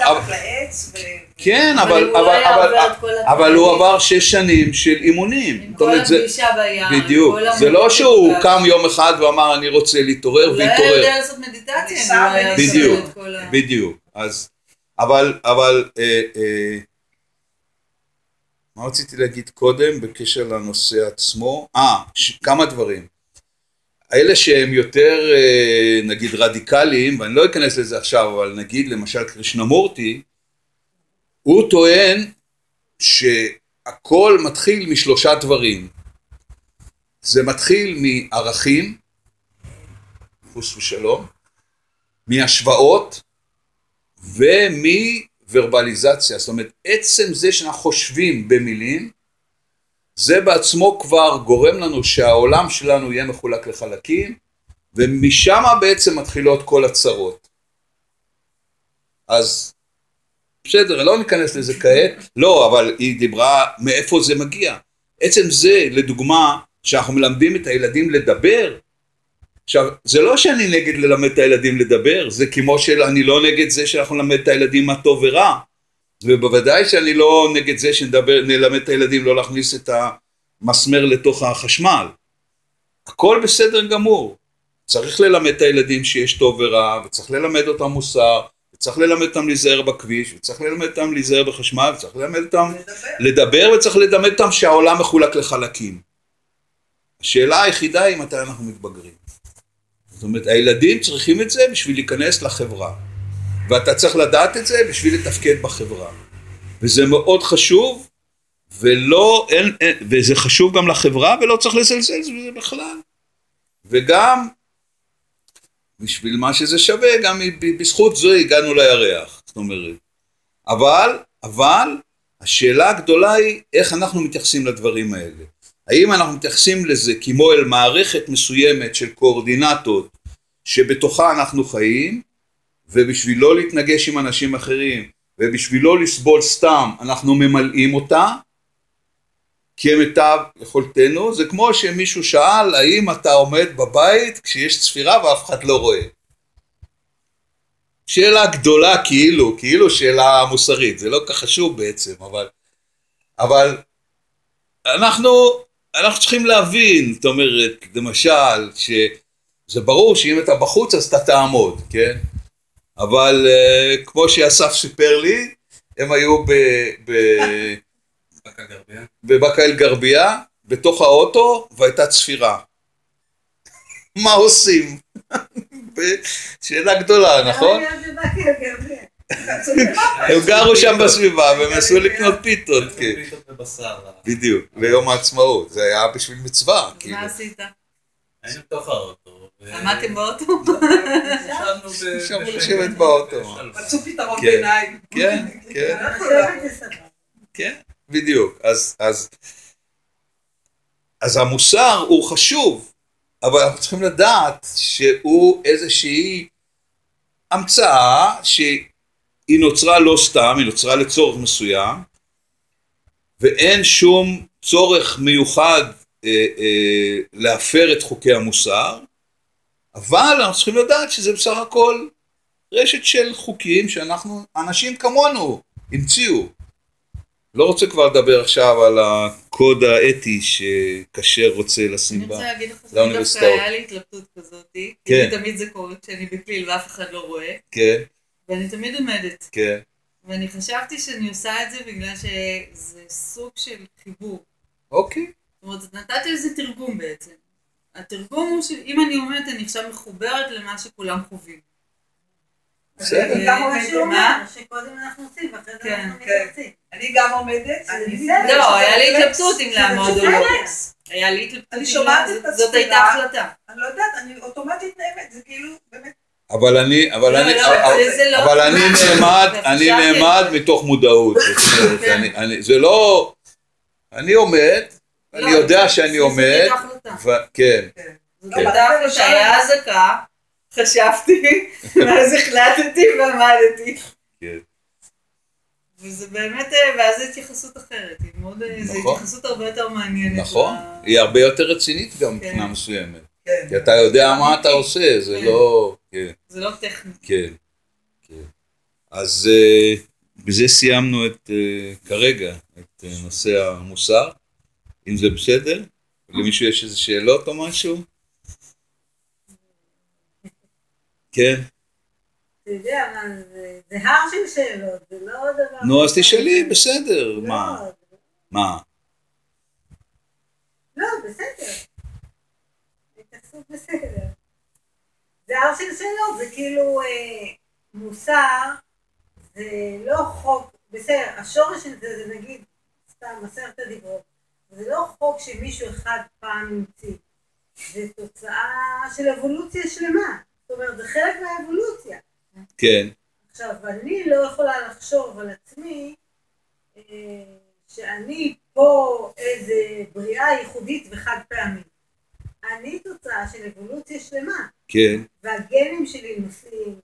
כן, אבל אבל, הוא אבל, אבל, אבל הוא. עבר שש שנים של אימונים. עם כל הפגישה בים. עם בדיוק. זה לא שהוא קם יום אחד ואמר אני רוצה להתעורר הוא לא היה והתעורר. יודע לעשות מדיטציה. לא בדיוק, את כל ה- בדיוק. אז, אבל, אבל, אה, אה, מה רציתי להגיד קודם בקשר לנושא עצמו? אה, ש- כמה דברים. אלה שהם יותר, אה, נגיד, רדיקליים, ואני לא אכנס לזה עכשיו, אבל נגיד למשל קרישנמורטי, הוא טוען שהכל מתחיל משלושה דברים. זה מתחיל מערכים, חוס ושלום, מהשוואות ומוורבליזציה. זאת אומרת, עצם זה שאנחנו חושבים במילים, זה בעצמו כבר גורם לנו שהעולם שלנו יהיה מחולק לחלקים, ומשם בעצם מתחילות כל הצרות. אז בסדר, לא ניכנס לזה כעת, לא, אבל היא דיברה מאיפה זה מגיע. עצם זה, לדוגמה, שאנחנו מלמדים את הילדים לדבר, עכשיו, זה לא שאני נגד ללמד את הילדים לדבר, זה כמו שאני לא נגד זה שאנחנו נלמד את הילדים מה טוב ורע, ובוודאי שאני לא נגד זה שנלמד את הילדים לא להכניס את המסמר לתוך החשמל. הכל בסדר גמור. צריך ללמד את הילדים שיש טוב ורע, וצריך ללמד אותם מוסר, וצריך ללמד אותם להיזהר בכביש, וצריך ללמד אותם להיזהר בחשמל, וצריך ללמד אותם לדבר. לדבר וצריך ללמד אותם שהעולם מחולק לחלקים. השאלה היחידה היא מתי אנחנו מתבגרים. זאת אומרת, הילדים צריכים את זה בשביל להיכנס לחברה. ואתה צריך לדעת את זה בשביל לתפקד בחברה. וזה מאוד חשוב, ולא, אין, אין, וזה חשוב גם לחברה, ולא צריך לזלזל בזה בכלל. וגם, בשביל מה שזה שווה, גם בזכות זה הגענו לירח. זאת אומרת. אבל, אבל, השאלה הגדולה היא איך אנחנו מתייחסים לדברים האלה. האם אנחנו מתייחסים לזה כמו אל מערכת מסוימת של קואורדינטות שבתוכה אנחנו חיים, ובשביל לא להתנגש עם אנשים אחרים, ובשביל לא לסבול סתם, אנחנו ממלאים אותה, כמיטב יכולתנו, זה כמו שמישהו שאל האם אתה עומד בבית כשיש צפירה ואף אחד לא רואה. שאלה גדולה כאילו, כאילו שאלה מוסרית, זה לא כך חשוב בעצם, אבל, אבל אנחנו, אנחנו צריכים להבין, זאת אומרת, למשל, שזה ברור שאם אתה בחוץ אז אתה תעמוד, כן? אבל uh, כמו שאסף סיפר לי, הם היו ב, ב. בבאקה אל גרבייה, בתוך האוטו, והייתה צפירה. מה עושים? שאלה גדולה, נכון? הם גרו שם בסביבה והם נסעו לקנות פיתות, כן. פיתות ובשר. בדיוק, ליום העצמאות, זה היה בשביל מצווה, כאילו. מה עשית? היינו בתוך האוטו. עמדתם באוטו? ישבנו. לשבת באוטו. מצאו פתרון כן. ביניים. כן, כן, סבבה. כן, בדיוק. אז, אז, אז המוסר הוא חשוב, אבל אנחנו צריכים לדעת שהוא איזושהי המצאה שהיא נוצרה לא סתם, היא נוצרה לצורך מסוים, ואין שום צורך מיוחד אה, אה, להפר את חוקי המוסר, אבל אנחנו צריכים לדעת שזה בסך הכל רשת של חוקים שאנחנו, אנשים כמונו, המציאו. לא רוצה כבר לדבר עכשיו על הקוד האתי שכשר רוצה אני לשים בה. רוצה להגיד לך שדווקא לאוניברסיטאות. היה לי התלבטות כזאת, כי כן. תמיד זה קורה כשאני בכליל ואף אחד לא רואה, כן, ואני תמיד עומדת. כן, ואני חשבתי שאני עושה את זה בגלל שזה סוג של חיבור. אוקיי, זאת אומרת, נתתי לזה תרגום בעצם. התרגום הוא שאם אני עומדת אני עכשיו מחוברת למה שכולם חווים. בסדר. זה גם מה שהוא אומר, מה? שקודם אנחנו עושים ואחרי זה כן, אנחנו כן. מתייחסים. אני גם עומדת. לא, היה לי. התלבטות אם לעמוד או לא. היה לי התלבטות אני שומעת את זאת- זאת הייתה הספירה. החלטה. אני לא יודעת, אני אוטומטית נעמת, זה כאילו, באמת, אבל אני, אבל לא, אני, לא, אבל- לא אבל אני. נעמד, אני. נעמד מתוך מודעות. כן. אני- אני- זה לא, אני עומד, אני יודע שאני עומד, כן, זאת כן. הייתה החלטה, היה אזעקה, חשבתי, ואז החלטתי ועמדתי. כן. וזה באמת, אה, ואז זו התייחסות אחרת, היא מאוד, אה, זו נכון. התייחסות הרבה יותר מעניינת. נכון, ל- היא הרבה יותר רצינית גם כן. מבחינה מסוימת. כן. כי אתה יודע מה אתה עושה, זה כן. לא... כן, זה לא טכני. כן. כן. אז אה, בזה סיימנו את, כרגע, את נושא המוסר, אם זה בסדר. למישהו יש איזה שאלות או משהו? כן. אתה יודע מה, זה- זה הר של שאלות, זה לא דבר... נו, אז תשאלי, בסדר, לא, מה? זה- מה? לא, בסדר. התייחסות בסדר. זה הר של שאלות, זה כאילו אה, מוסר, זה לא חוק, בסדר, השורש של זה זה נגיד, סתם, עשרת הדיברות, זה לא חוק שמישהו אחד פעם המציא, זה תוצאה של אבולוציה שלמה, זאת אומרת, זה חלק מהאבולוציה. כן, עכשיו, אני לא יכולה לחשוב על עצמי אה, שאני פה איזה בריאה ייחודית וחד פעמית. אני תוצאה של אבולוציה שלמה, כן, והגנים שלי נושאים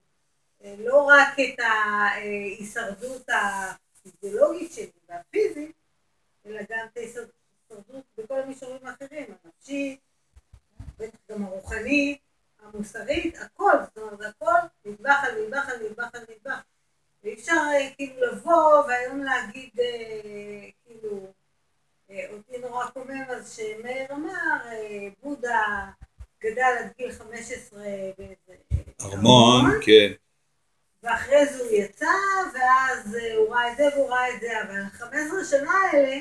אה, לא רק את ההישרדות הפיזיולוגית שלי והפיזית, אלא גם את ההישרדות בכל המישורים האחרים, הנפשית, בטח גם הרוחנית, המוסרית, הכל, זאת אומרת, הכל נדבך על נדבך על נדבך על נדבך. ואי אפשר אה, כאילו לבוא והיום להגיד, אה, כאילו, אה, אותי נורא קומם אז שמאיר אמר, אה, בודה גדל עד גיל 15 באיזה ארמון, כן, ואחרי זה הוא יצא, ואז אה, הוא ראה את זה והוא ראה את זה, אבל 15 שנה האלה,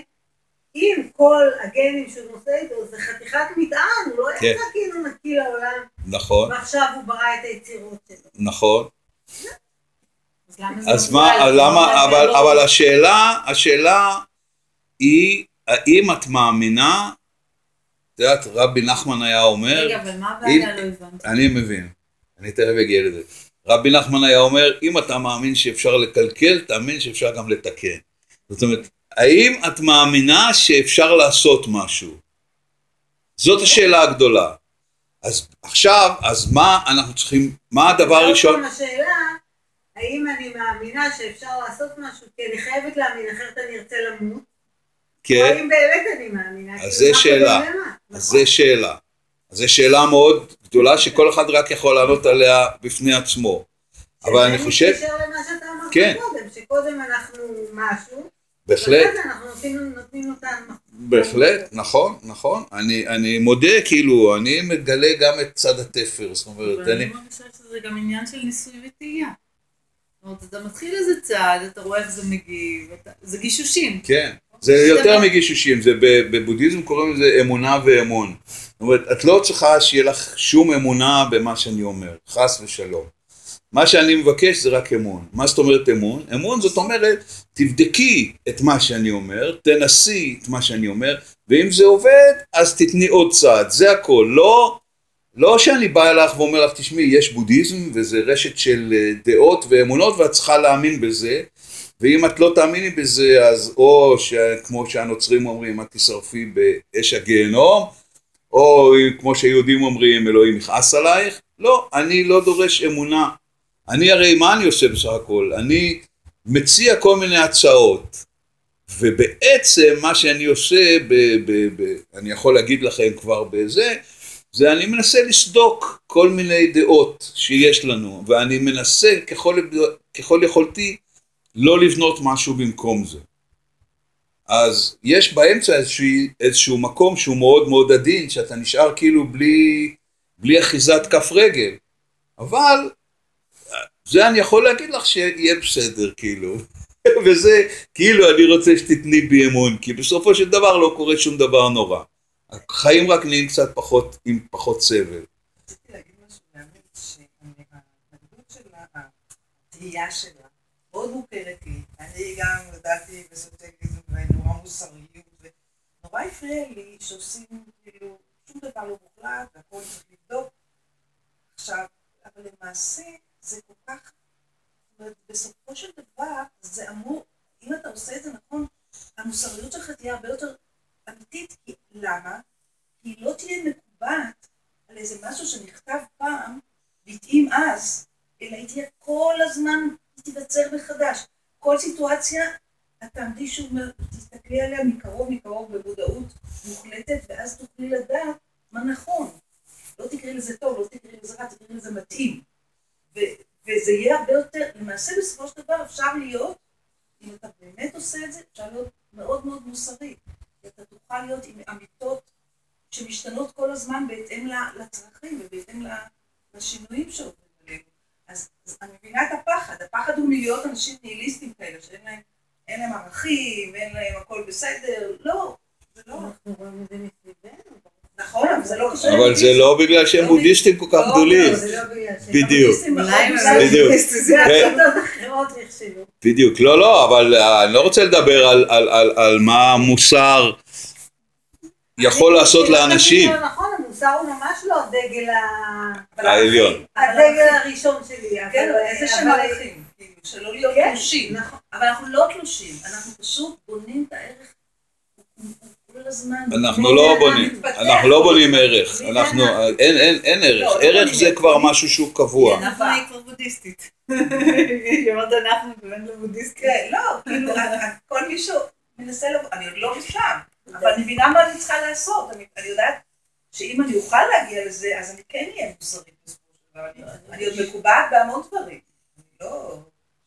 עם כל הגנים שהוא נושא איתו, זה חתיכת מטען, הוא לא כן. יצא כאילו נקי לעולם, נכון, ועכשיו הוא ברא את היצירות שלו. נכון. אז? מה, זאת למה, אבל, לא- אבל השאלה, השאלה היא, האם את מאמינה, את יודעת, רבי נחמן היה אומר, רגע, אבל מה הבעיה? לא הבנתי. אני מבין, אני תכף אגיע לזה. רבי נחמן היה אומר, אם אתה מאמין שאפשר לקלקל, תאמין שאפשר גם לתקן. זאת אומרת, האם את מאמינה שאפשר לעשות משהו? זאת השאלה הגדולה. אז עכשיו, אז מה אנחנו צריכים, מה הדבר הראשון? השאלה, האם אני מאמינה שאפשר לעשות משהו, כי אני חייבת להאמין, אחרת אני ארצה למות, או כן, האם באמת אני מאמינה, אז זה מה שאלה. אז נכון? זה שאלה. אז זו שאלה מאוד גדולה שכל אחד רק יכול לענות עליה בפני עצמו. אבל אני חושב, מתקשר למה שאתה אמרת כן. קודם, שקודם אנחנו משהו, בהחלט. בהחלט, נכון, נכון. אני, אני מודה, כאילו, אני מגלה גם את צד התפר, זאת אומרת, אני... אני מרגישה שזה גם עניין של ניסוי וטעייה. זאת אומרת, אתה מתחיל איזה צעד, אתה רואה איך זה מגיב, אתה- זה גישושים. כן, זה יותר מגישושים, זה ב- בבודהיזם קוראים לזה אמונה ואמון. זאת אומרת, את לא צריכה שיהיה לך שום אמונה במה שאני אומר, חס ושלום. מה שאני מבקש זה רק אמון. מה זאת אומרת אמון? אמון זאת אומרת, תבדקי את מה שאני אומר, תנסי את מה שאני אומר, ואם זה עובד, אז תתני עוד צעד, זה הכל. לא, לא שאני בא אלייך ואומר לך, תשמעי, יש בודהיזם, וזה רשת של אה, דעות ואמונות, ואת צריכה להאמין בזה, ואם את לא תאמיני בזה, אז או כמו שהנוצרים אומרים, את תשרפי באש הגיהנום, או כמו שהיהודים אומרים, אלוהים יכעס עלייך. לא, אני לא דורש אמונה. אני הרי, מה אני עושה בסך הכל? אני מציע כל מיני הצעות. ובעצם מה שאני עושה, ב, ב, ב, אני יכול להגיד לכם כבר בזה, זה אני מנסה לסדוק כל מיני דעות שיש לנו, ואני מנסה ככל, ככל יכולתי לא לבנות משהו במקום זה. אז יש באמצע איזשהו, איזשהו מקום שהוא מאוד מאוד עדין, שאתה נשאר כאילו בלי, בלי אחיזת כף רגל. אבל זה אני יכול להגיד לך שיהיה בסדר, כאילו. וזה, כאילו אני רוצה שתתני בי אמון, כי בסופו של דבר לא קורה שום דבר נורא. החיים רק נהיים קצת פחות, עם פחות סבל. התהייה שלה, מאוד מוכרת לי. אני גם גדלתי בסוציאליזם ונורא מוסריות, ונורא הפריע לי שעושים כאילו שום דבר לא מוחלט, והכל צריך לבדוק. עכשיו, אבל למעשה זה כל כך, בסופו של דבר זה אמור, אם אתה עושה את זה נכון, המוסריות שלך תהיה הרבה יותר אמיתית. למה? כי היא לא תהיה מקובעת על איזה משהו שנכתב פעם, והתאים אז, אלא היא תהיה כל הזמן תיווצר מחדש. כל סיטואציה, את תעמדי שוב, תסתכלי עליה מקרוב מקרוב במודעות מוחלטת, ואז תוכלי לדעת מה נכון. לא תקראי לזה טוב, לא תקראי לזה רע, תקראי לזה מתאים. וזה יהיה הרבה יותר, למעשה בסופו של דבר אפשר להיות, אם אתה באמת עושה את זה, אפשר להיות מאוד מאוד מוסרי. אתה תוכל להיות עם אמיתות שמשתנות כל הזמן בהתאם לצרכים ובהתאם לשינויים שעוברים. אז, אז אני מבינה את הפחד, הפחד הוא מלהיות אנשים ניהיליסטים כאלה, שאין להם, להם ערכים, אין להם הכל בסדר, לא, זה לא. אנחנו רואים את זה מסביבנו. נכון, אבל זה לא קשור. אבל זה לא בגלל שהם לא בודהיסטים כל כך לא, גדולים. לא. בדיוק. בדיוק. כן. בדיוק, לא, לא, אבל אה, אני לא רוצה לדבר על, על, על, על מה המוסר יכול לעשות לאנשים. לא נכון, המוסר הוא ממש לא הדגל העליון. הדגל הראשון שלי. כן, אבל- איזה שהם ערכים, כאילו, שלא להיות כן, תלושים. נכון. אבל אנחנו לא תלושים, אנחנו פשוט בונים את הערך. אנחנו לא בונים. אנחנו לא בונים ערך, אנחנו? אין, אין, אין ערך, לא, לא ערך זה. כבר משהו שהוא קבוע. אנחנו היא כבר בודהיסטית. היא אומרת אנחנו כיוון לבודהיסטית. כן, לא, כאילו, כל מי שמנסה לבוא, אני עוד לא שם, אבל אני מבינה מה אני צריכה לעשות, אני אני יודעת שאם אני אוכל להגיע לזה, אז אני כן אהיה מוסרית בסופו של דבר, אני- אני עוד מקובעת בהמון דברים, אני לא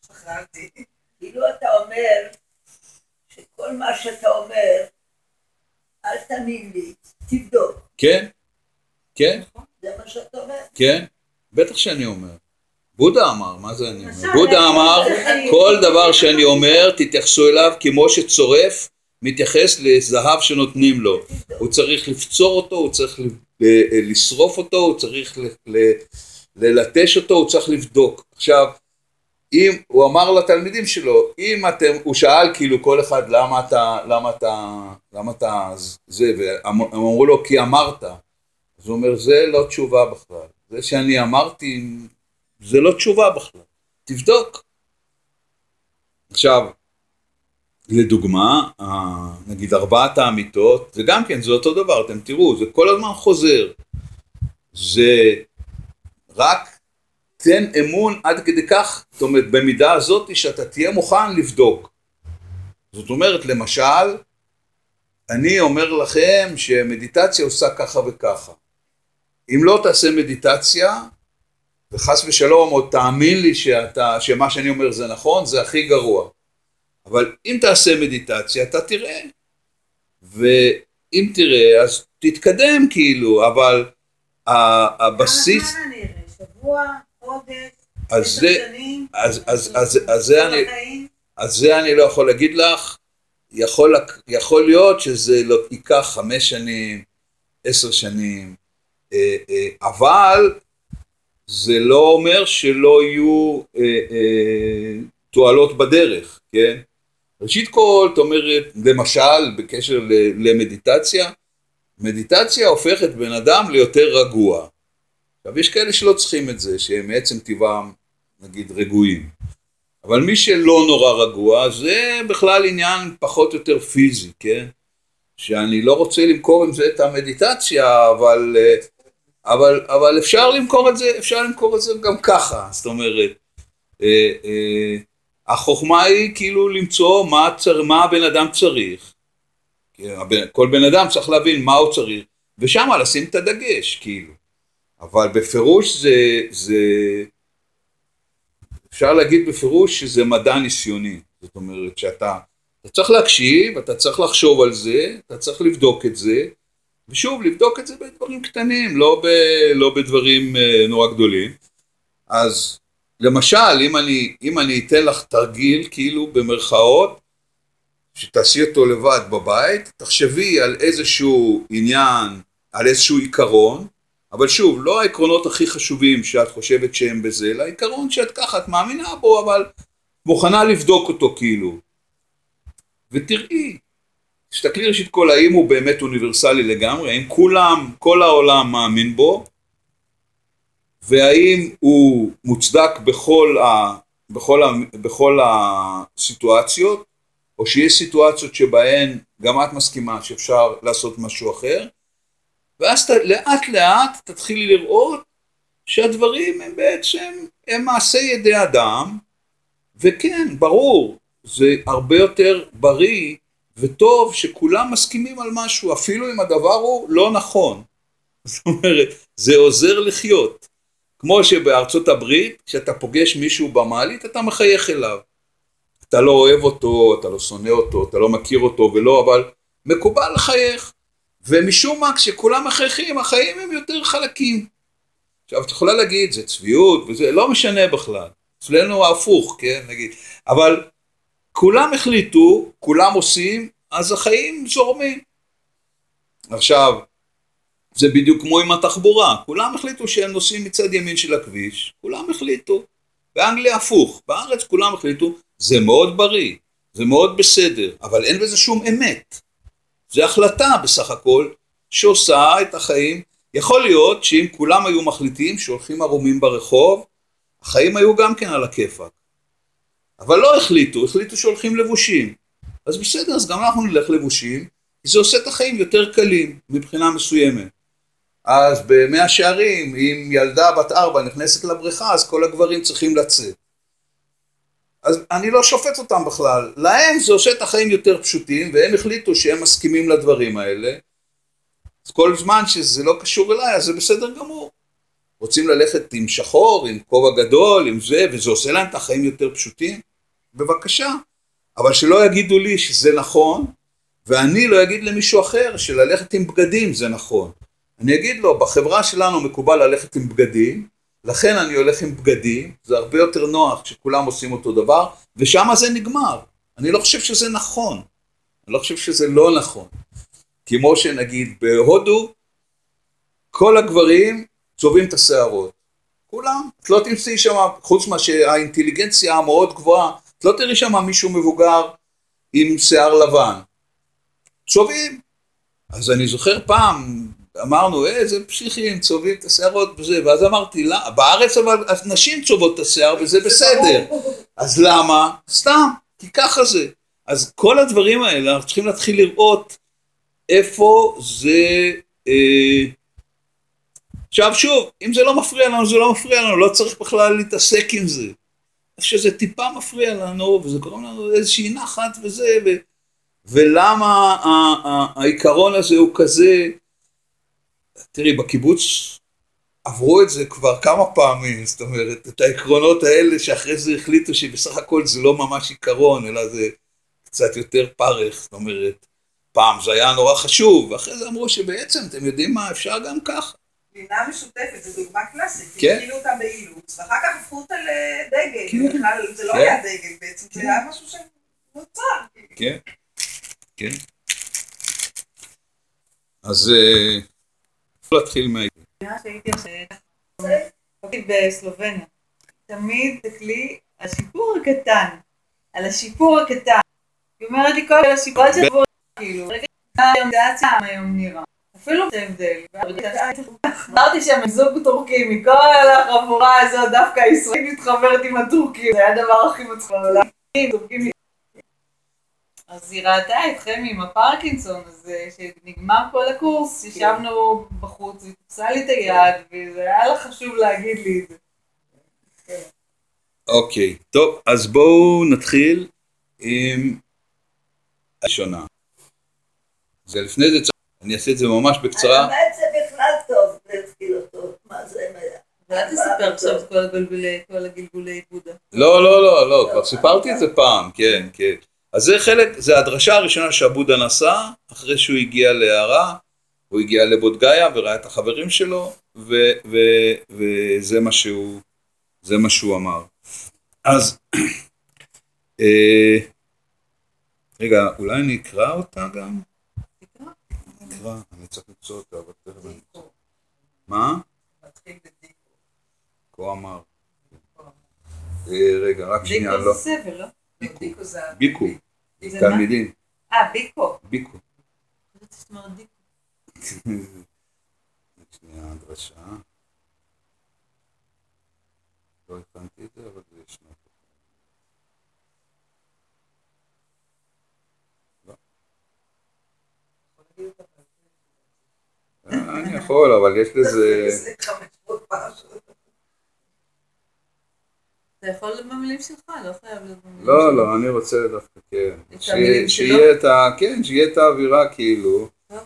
שחררתי. כאילו אתה אומר שכל מה שאתה אומר, אל תאמין לי, תבדוק. כן, כן, זה מה שאתה אומר. כן, בטח שאני אומר. בודה אמר, מה זה אני אומר? בודה אמר? כל דבר שאני אומר, תתייחסו אליו כמו שצורף מתייחס לזהב שנותנים לו. הוא צריך לפצור אותו, הוא צריך לשרוף אותו, הוא צריך ללטש אותו, הוא צריך לבדוק. עכשיו, אם, הוא אמר לתלמידים שלו, אם אתם, הוא שאל כאילו כל אחד למה אתה, למה אתה, למה אתה זה, והם אמרו לו כי אמרת. אז הוא אומר, זה לא תשובה בכלל. זה שאני אמרתי, זה לא תשובה בכלל. תבדוק. עכשיו, לדוגמה, ה- נגיד ארבעת האמיתות, זה גם כן, זה אותו דבר, אתם תראו, זה כל הזמן חוזר. זה רק תן אמון עד כדי כך, זאת אומרת, במידה הזאת שאתה תהיה מוכן לבדוק. זאת אומרת, למשל, אני אומר לכם שמדיטציה עושה ככה וככה. אם לא תעשה מדיטציה, וחס ושלום, עוד תאמין לי שאתה, שמה שאני אומר זה נכון, זה הכי גרוע. אבל אם תעשה מדיטציה, אתה תראה. ואם תראה, אז תתקדם כאילו, אבל הבסיס, כמה זמן אני אראה? שבוע, חודש, אז זה, אני? אז זה אני לא יכול להגיד לך, יכול, יכול להיות שזה לא ייקח חמש שנים, עשר שנים, אה, אה, אבל זה לא אומר שלא יהיו אה, תועלות בדרך, כן? ראשית כל, את אומרת, למשל, בקשר למדיטציה, מדיטציה הופכת בן אדם ליותר רגוע. עכשיו, יש כאלה שלא צריכים את זה, שהם מעצם טבעם, נגיד, רגועים. אבל מי שלא נורא רגוע, זה בכלל עניין פחות או יותר פיזי, כן? שאני לא רוצה למכור עם זה את המדיטציה, אבל, אה, אבל, אבל אפשר למכור זה, אפשר למכור את זה גם ככה, זאת אומרת, אה, אה, החוכמה היא כאילו למצוא מה, צר, מה הבן אדם צריך, כל בן אדם צריך להבין מה הוא צריך, ושם לשים את הדגש, כאילו, אבל בפירוש זה, זה, אפשר להגיד בפירוש שזה מדע ניסיוני, זאת אומרת שאתה אתה צריך להקשיב, אתה צריך לחשוב על זה, אתה צריך לבדוק את זה, ושוב, לבדוק את זה בדברים קטנים, לא, ב, לא בדברים אה, נורא גדולים. אז למשל, אם אני, אם אני אתן לך תרגיל, כאילו במרכאות, שתעשי אותו לבד בבית, תחשבי על איזשהו עניין, על איזשהו עיקרון, אבל שוב, לא העקרונות הכי חשובים שאת חושבת שהם בזה, אלא עיקרון שאת ככה, את מאמינה בו, אבל מוכנה לבדוק אותו כאילו. ותראי, תסתכלי ראשית כל האם הוא באמת אוניברסלי לגמרי, האם כולם, כל העולם מאמין בו, והאם הוא מוצדק בכל, ה, בכל, ה, בכל הסיטואציות, או שיש סיטואציות שבהן גם את מסכימה שאפשר לעשות משהו אחר, ואז ת, לאט לאט תתחילי לראות שהדברים הם בעצם, הם מעשה ידי אדם, וכן, ברור, זה הרבה יותר בריא וטוב שכולם מסכימים על משהו, אפילו אם הדבר הוא לא נכון. זאת אומרת, זה עוזר לחיות. כמו שבארצות הברית, כשאתה פוגש מישהו במעלית, אתה מחייך אליו. אתה לא אוהב אותו, אתה לא שונא אותו, אתה לא מכיר אותו ולא, אבל מקובל לחייך. ומשום מה, כשכולם מחייכים, החיים הם יותר חלקים. עכשיו, את יכולה להגיד, זה צביעות, וזה לא משנה בכלל. אצלנו ההפוך, כן, נגיד. אבל כולם החליטו, כולם עושים, אז החיים זורמים. עכשיו, זה בדיוק כמו עם התחבורה, כולם החליטו שהם נוסעים מצד ימין של הכביש, כולם החליטו. באנגליה הפוך, בארץ כולם החליטו, זה מאוד בריא, זה מאוד בסדר, אבל אין בזה שום אמת. זה החלטה בסך הכל שעושה את החיים. יכול להיות שאם כולם היו מחליטים שהולכים ערומים ברחוב, החיים היו גם כן על הכיפאק. אבל לא החליטו, החליטו שהולכים לבושים. אז בסדר, אז גם אנחנו נלך לבושים, כי זה עושה את החיים יותר קלים מבחינה מסוימת. אז במאה שערים, אם ילדה בת ארבע נכנסת לבריכה, אז כל הגברים צריכים לצאת. אז אני לא שופט אותם בכלל. להם זה עושה את החיים יותר פשוטים, והם החליטו שהם מסכימים לדברים האלה. אז כל זמן שזה לא קשור אליי, אז זה בסדר גמור. רוצים ללכת עם שחור, עם כובע גדול, עם זה, וזה עושה להם את החיים יותר פשוטים? בבקשה. אבל שלא יגידו לי שזה נכון, ואני לא אגיד למישהו אחר שללכת עם בגדים זה נכון. אני אגיד לו, בחברה שלנו מקובל ללכת עם בגדים, לכן אני הולך עם בגדים, זה הרבה יותר נוח כשכולם עושים אותו דבר, ושם זה נגמר. אני לא חושב שזה נכון. אני לא חושב שזה לא נכון. כמו שנגיד בהודו, כל הגברים צובעים את השערות. כולם. את לא תמצאי שם, חוץ מהאינטליגנציה המאוד גבוהה, את לא תראי שם מישהו מבוגר עם שיער לבן. צובעים. אז אני זוכר פעם, אמרנו, איזה פסיכים, צובעים את השערות וזה, ואז אמרתי, לא, בארץ אבל נשים צובעות את השיער וזה בסדר. אז למה? סתם, כי ככה זה. אז כל הדברים האלה, אנחנו צריכים להתחיל לראות איפה זה... אה, עכשיו שוב, אם זה לא מפריע לנו, זה לא מפריע לנו, לא צריך בכלל להתעסק עם זה. שזה טיפה מפריע לנו, וזה גורם לנו איזושהי נחת וזה, ו... ולמה העיקרון הזה הוא כזה, תראי, בקיבוץ עברו את זה כבר כמה פעמים, זאת אומרת, את העקרונות האלה שאחרי זה החליטו שבסך הכל זה לא ממש עיקרון, אלא זה קצת יותר פרך, זאת אומרת, פעם זה היה נורא חשוב, ואחרי זה אמרו שבעצם, אתם יודעים מה, אפשר גם ככה. לינה משותפת, זו דוגמה קלאסית, כן. התחילו אותה באילוץ, ואחר כך הפכו אותה לדגל, כן. בכלל זה לא כן. היה דגל בעצם, זה היה משהו שנוצר. כן, כן. אז אה, להתחיל מה... שהייתי אחרי- הייתי בסלובניה. תמיד תקלי על השיפור הקטן. על השיפור הקטן. היא אומרת לי כל השיפור שיפור, כאילו, רגע, היום זה עצם היום נראה. אפילו זה הבדל. אמרתי שם זוג טורקי, מכל החבורה הזאת, דווקא הישראלית מתחברת עם הטורקים, זה היה הדבר הכי מצחיק בעולם. אז היא ראתה אתכם עם הפרקינסון, אז כשנגמר כל הקורס, ישבנו בחוץ, והיא תפסה לי את היד, וזה היה לה חשוב להגיד לי את זה. אוקיי, טוב, אז בואו נתחיל עם הראשונה. זה לפני זה, צריך- אני אעשה את זה ממש בקצרה. האמת זה בכלל טוב להתחיל אותו, מה זה היה. ואל תספר עכשיו את כל הגלגולי, כל הגלגולי בודה. לא, לא, לא, לא, כבר סיפרתי את זה פעם, כן, כן. אז זה חלק, זה הדרשה הראשונה שעבודה נשא, אחרי שהוא הגיע להערה, הוא הגיע לבודגאיה וראה את החברים שלו, ו, ו, וזה מה שהוא, זה מה שהוא אמר. אז, אה, רגע, אולי אני אקרא אותה גם? אקרא, אני צריך למצוא אותה, אבל תכף אני... מה? כה אמר. אה, רגע, רק שנייה, ביקו לא. ביקו זה... ביקו? תלמידים, אה, ביקו. ביקו. שנייה, הדרשה. לא הבנתי את זה, אבל זה ישנו. לא. אה, אני יכול, אבל יש לזה... זה 500 פעם. אתה יכול במילים שלך, לא חייב להיות במילים לא, שלי. לא, אני רוצה דווקא, כן. את שיהיה- המילים שלו? שיהיה את ה... כן, שיהיה את האווירה כאילו. לא?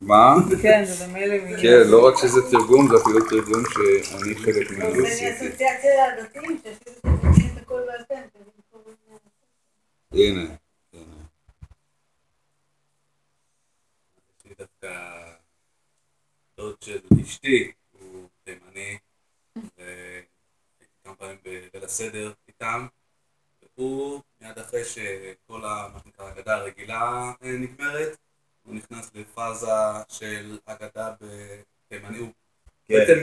מה? כן, זה במילא מילים. כן, לא רק שזה תרגום, זה אפילו תרגום שאני חלק ממנו זה. אסוציאציה לדתיים, שאפילו תתחיל את הכל. הנה, הנה. יש לי דווקא דוד של אשתי, הוא תימני, והייתי כמה פעמים בליל הסדר איתם, והוא, מיד אחרי שכל ה- מה שנקרא ההגדה הרגילה אה, נגמרת, הוא נכנס לפאזה של הגדה בתימני, הוא כן. בעצם,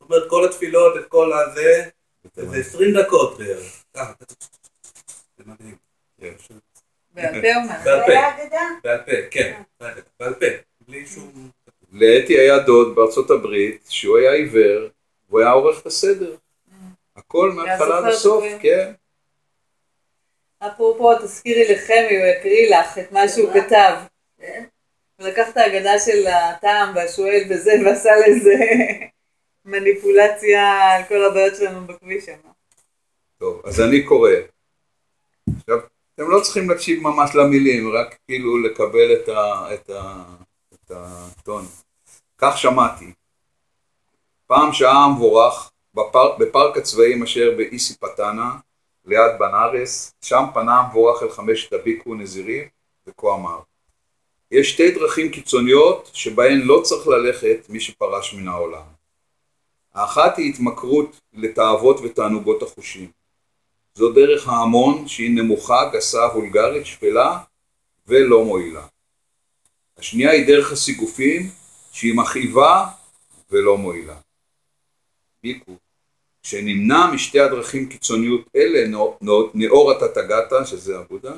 זאת אומרת, כל התפילות, את כל הזה, זה 20 דקות בערך. ככה, זה מדהים. כן. בעל פה. בעל פה. היה אגדה? בעל פה, כן, בעל פה, בלי שום... לאתי היה דוד בארצות הברית, שהוא היה עיוור, והוא היה עורך את הסדר. הכל מההתחלה עד הסוף, זה. כן. אפרופו, תזכירי לחמי, הוא יקריא לך את מה שהוא כתב. כן. הוא לקח את ההגדה של הטעם והשואל וזה, ועשה לזה מניפולציה על כל הבעיות שלנו בכביש שם. טוב, אז אני קורא. עכשיו, אתם לא צריכים להקשיב ממש למילים, רק כאילו לקבל את, ה, את, ה, את הטון. כך שמעתי. פעם שעה המבורך בפארק, בפארק הצבאים אשר באיסי פתנה, ליד בנארס, שם פנה המבורך אל חמשת הביקו נזירים, וכה אמר. יש שתי דרכים קיצוניות שבהן לא צריך ללכת מי שפרש מן העולם. האחת היא התמכרות לתאוות ותענוגות החושים. זו דרך ההמון שהיא נמוכה, גסה, וולגרית, שפלה ולא מועילה. השנייה היא דרך הסיגופים שהיא מכאיבה ולא מועילה. ביקו, כשנמנע משתי הדרכים קיצוניות אלה נאור- נאור- נאור התתגתה, שזה הבודה,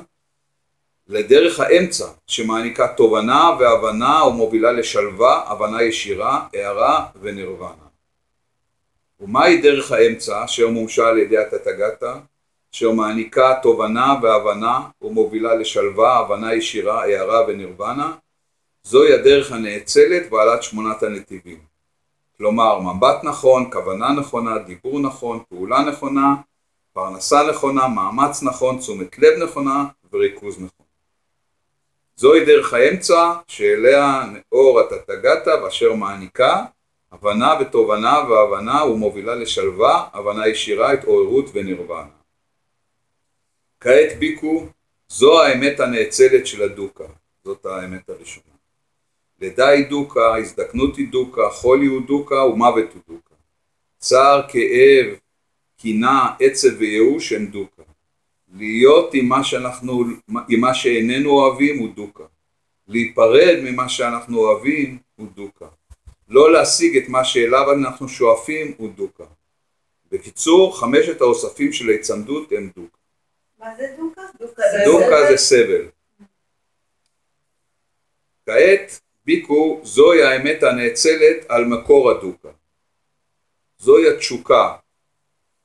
לדרך האמצע שמעניקה תובנה והבנה ומובילה לשלווה, הבנה ישירה, הערה ונירוונה. ומהי דרך האמצע אשר מומשה על ידי התתגתה, אשר מעניקה תובנה והבנה ומובילה לשלווה, הבנה ישירה, הערה ונירוונה? זוהי הדרך הנאצלת בעלת שמונת הנתיבים. כלומר, מבט נכון, כוונה נכונה, דיבור נכון, פעולה נכונה, פרנסה נכונה, מאמץ נכון, תשומת לב נכונה וריכוז נכון. זוהי דרך האמצע שאליה נאור התתגתה ואשר מעניקה הבנה ותובנה והבנה ומובילה לשלווה, הבנה ישירה, התעוררות ונירוונה. כעת ביקו, זו האמת הנאצלת של הדוקה, זאת האמת הראשונה. לידה היא דוקה, הזדקנות היא דוקה, חולי הוא דוקה ומוות הוא דוקה. צער, כאב, קינה, עצב וייאוש הם דוקה. להיות עם מה שאנחנו, עם מה שאיננו אוהבים הוא דוקה. להיפרד ממה שאנחנו אוהבים הוא דוקה. לא להשיג את מה שאליו אנחנו שואפים הוא דוקה. בקיצור, חמשת האוספים של ההיצמדות הם דוקה. מה זה דוקה? דוקה זה דוקה סבל. זה סבל. כעת, ביקו, זוהי האמת הנאצלת על מקור הדוקה. זוהי התשוקה,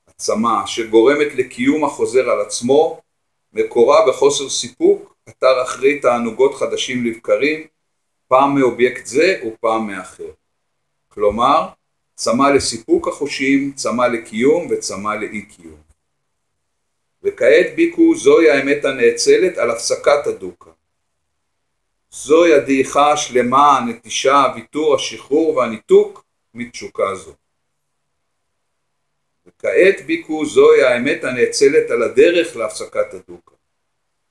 הצמא, שגורמת לקיום החוזר על עצמו, מקורה בחוסר סיפוק, אתר אחרי תענוגות חדשים לבקרים, פעם מאובייקט זה ופעם מאחר. כלומר, צמא לסיפוק החושים, צמא לקיום וצמא לאי קיום. וכעת ביקו זוהי האמת הנאצלת על הפסקת הדוקה. זוהי הדעיכה השלמה, הנטישה, הוויתור, השחרור והניתוק מתשוקה זו. וכעת ביקו זוהי האמת הנאצלת על הדרך להפסקת הדוקה.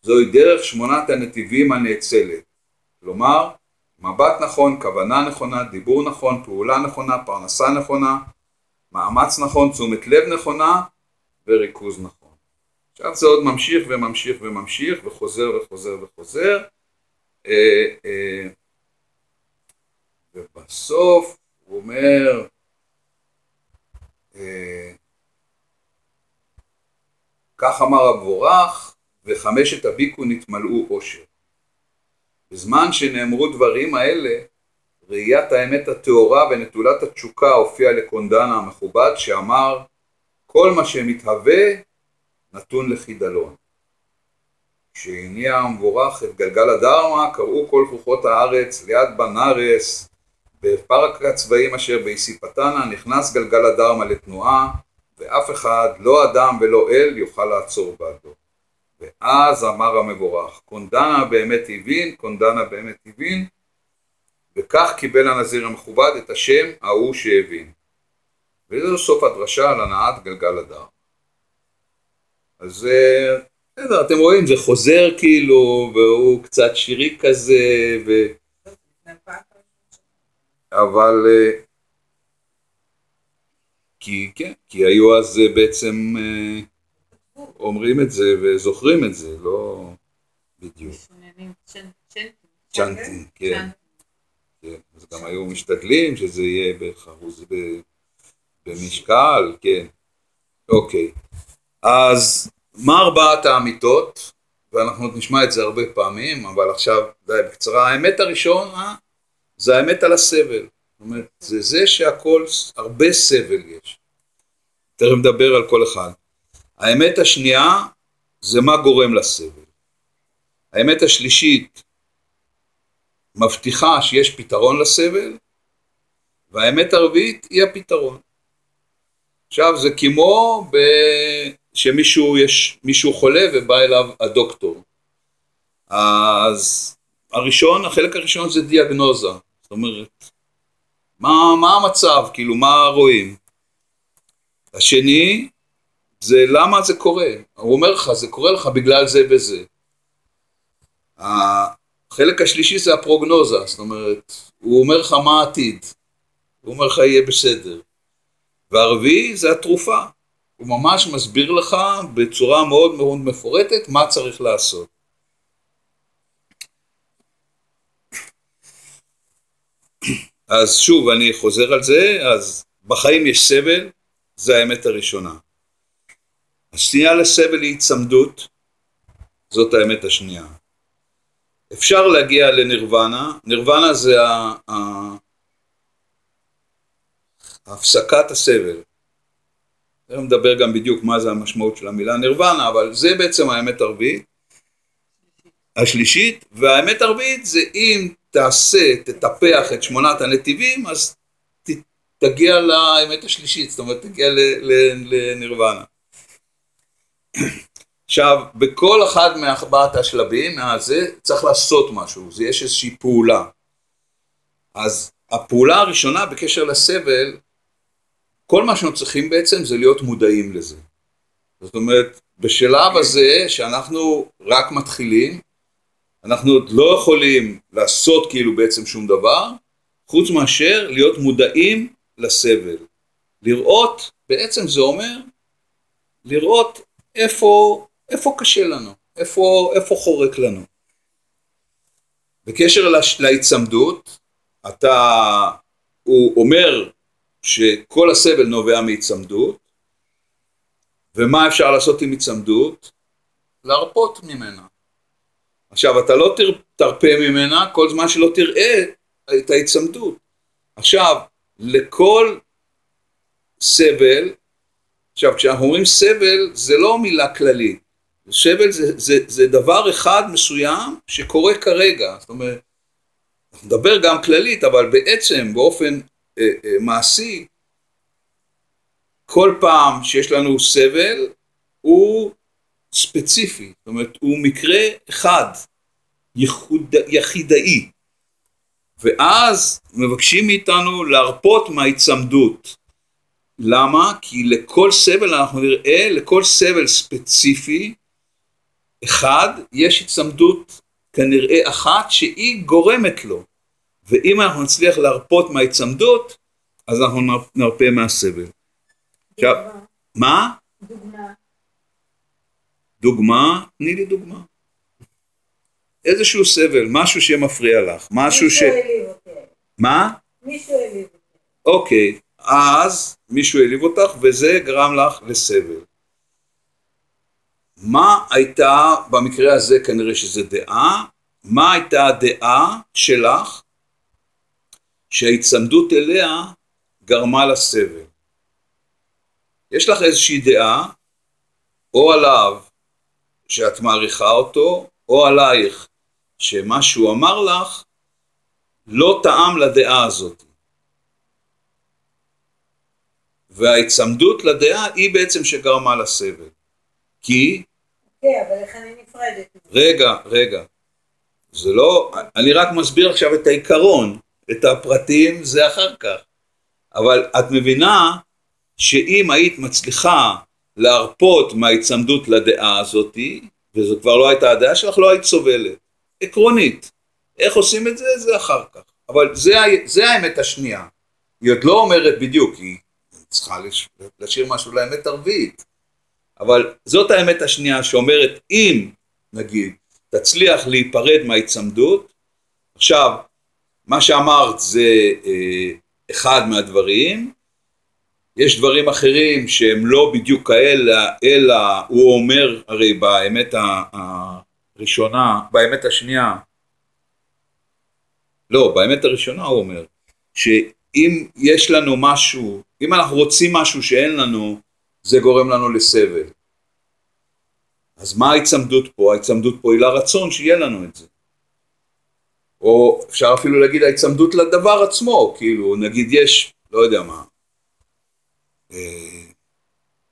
זוהי דרך שמונת הנתיבים הנאצלת. כלומר, מבט נכון, כוונה נכונה, דיבור נכון, פעולה נכונה, פרנסה נכונה, מאמץ נכון, תשומת לב נכונה וריכוז נכון. עכשיו זה עוד ממשיך וממשיך וממשיך וחוזר וחוזר וחוזר. אה, אה, ובסוף הוא אומר, אה, כך אמר המבורך, וחמשת הביקו נתמלאו עושר. בזמן שנאמרו דברים האלה, ראיית האמת הטהורה ונטולת התשוקה הופיעה לקונדנה המכובד שאמר כל מה שמתהווה נתון לחידלון. כשהניע המבורך את גלגל הדרמה קראו כל כוחות הארץ ליד בנארס בפארק הצבאים אשר באיסיפתנה נכנס גלגל הדרמה לתנועה ואף אחד, לא אדם ולא אל, יוכל לעצור בעדו. ואז אמר המבורך, קונדנה באמת הבין, קונדנה באמת הבין, וכך קיבל הנזיר המכובד את השם ההוא שהבין. וזהו סוף הדרשה על הנעת גלגל הדר. אז אה, בסדר, אתם רואים, זה חוזר כאילו, והוא קצת שירי כזה, ו... אבל... אה, כי כן, כי היו אז אה, בעצם אה, אומרים את זה וזוכרים את זה, לא בדיוק. צ'אנטים, כן. כן, אז גם היו משתדלים שזה יהיה בחרוז במשקל, כן. אוקיי. אז מה ארבעת האמיתות? ואנחנו עוד נשמע את זה הרבה פעמים, אבל עכשיו די בקצרה. האמת הראשונה זה האמת על הסבל. זאת אומרת, זה זה שהכל, הרבה סבל יש. תכף נדבר על כל אחד. האמת השנייה זה מה גורם לסבל. האמת השלישית מבטיחה שיש פתרון לסבל, והאמת הרביעית היא הפתרון. עכשיו זה כמו ב... שמישהו יש, מישהו חולה ובא אליו הדוקטור. אז הראשון, החלק הראשון זה דיאגנוזה. זאת אומרת, מה, מה המצב, כאילו מה רואים? השני זה למה זה קורה. הוא אומר לך, זה קורה לך בגלל זה וזה. החלק השלישי זה הפרוגנוזה, זאת אומרת, הוא אומר לך מה העתיד, הוא אומר לך יהיה בסדר. והרביעי זה התרופה, הוא ממש מסביר לך בצורה מאוד מאוד מפורטת מה צריך לעשות. אז שוב, אני חוזר על זה, אז בחיים יש סבל, זה האמת הראשונה. השנייה לסבל היא היצמדות, זאת האמת השנייה. אפשר להגיע לנירוונה, נירוונה זה ה- הפסקת הסבל. תכף נדבר גם בדיוק מה זה המשמעות של המילה נירוונה, אבל זה בעצם האמת הרביעית, השלישית, והאמת הרביעית זה אם תעשה, תטפח את שמונת הנתיבים, אז ת, תגיע לאמת השלישית, זאת אומרת תגיע לנירוונה. עכשיו, בכל אחד מארבעת השלבים, מהזה, צריך לעשות משהו, זה יש איזושהי פעולה. אז הפעולה הראשונה בקשר לסבל, כל מה שאנחנו צריכים בעצם זה להיות מודעים לזה. זאת אומרת, בשלב הזה שאנחנו רק מתחילים, אנחנו עוד לא יכולים לעשות כאילו בעצם שום דבר, חוץ מאשר להיות מודעים לסבל. לראות, בעצם זה אומר, לראות איפה, איפה קשה לנו, איפה, איפה חורק לנו. בקשר להיצמדות, אתה הוא אומר שכל הסבל נובע מהיצמדות, ומה אפשר לעשות עם היצמדות? להרפות ממנה. עכשיו, אתה לא תר, תרפה ממנה כל זמן שלא תראה את ההיצמדות. עכשיו, לכל סבל, עכשיו, כשאנחנו אומרים סבל, זה לא מילה כללית. סבל זה, זה, זה דבר אחד מסוים שקורה כרגע. זאת אומרת, נדבר גם כללית, אבל בעצם, באופן מעשי, כל פעם שיש לנו סבל, הוא ספציפי, זאת אומרת, הוא מקרה אחד, ייחוד, יחידאי. ואז מבקשים מאיתנו להרפות מההיצמדות. למה? כי לכל סבל אנחנו נראה, לכל סבל ספציפי, אחד, יש הצמדות כנראה אחת שהיא גורמת לו. ואם אנחנו נצליח להרפות מההצמדות, אז אנחנו נרפה מהסבל. עכשיו. מה? דוגמה. דוגמה? תני לי דוגמה. איזשהו סבל, משהו שמפריע לך, משהו ש... מישהו העליב אותי. מה? מישהו העליב אותי. אוקיי, אז מישהו העליב אותך וזה גרם לך לסבל. מה הייתה, במקרה הזה כנראה שזה דעה, מה הייתה הדעה שלך שההיצמדות אליה גרמה לסבל? יש לך איזושהי דעה, או עליו שאת מעריכה אותו, או עלייך שמה שהוא אמר לך לא טעם לדעה הזאת. וההיצמדות לדעה היא בעצם שגרמה לסבל. כי, כן, אבל איך אני נפרדת? רגע, רגע, זה לא, אני רק מסביר עכשיו את העיקרון, את הפרטים זה אחר כך. אבל את מבינה שאם היית מצליחה להרפות מההיצמדות לדעה הזאתי, וזו כבר לא הייתה הדעה שלך, לא היית סובלת. עקרונית. איך עושים את זה? זה אחר כך. אבל זה, זה האמת השנייה. היא עוד לא אומרת בדיוק, היא צריכה לש- להשאיר משהו לאמת הרביעית. אבל זאת האמת השנייה שאומרת, אם, נגיד, תצליח להיפרד מההיצמדות, עכשיו, מה שאמרת זה אה, אחד מהדברים, יש דברים אחרים שהם לא בדיוק כאלה, אלא הוא אומר, הרי באמת הראשונה, באמת השנייה, לא, באמת הראשונה הוא אומר, שאם יש לנו משהו, אם אנחנו רוצים משהו שאין לנו, זה גורם לנו לסבל. אז מה ההיצמדות פה? ההיצמדות פה היא לרצון שיהיה לנו את זה. או אפשר אפילו להגיד ההיצמדות לדבר עצמו, כאילו נגיד יש, לא יודע מה, אה,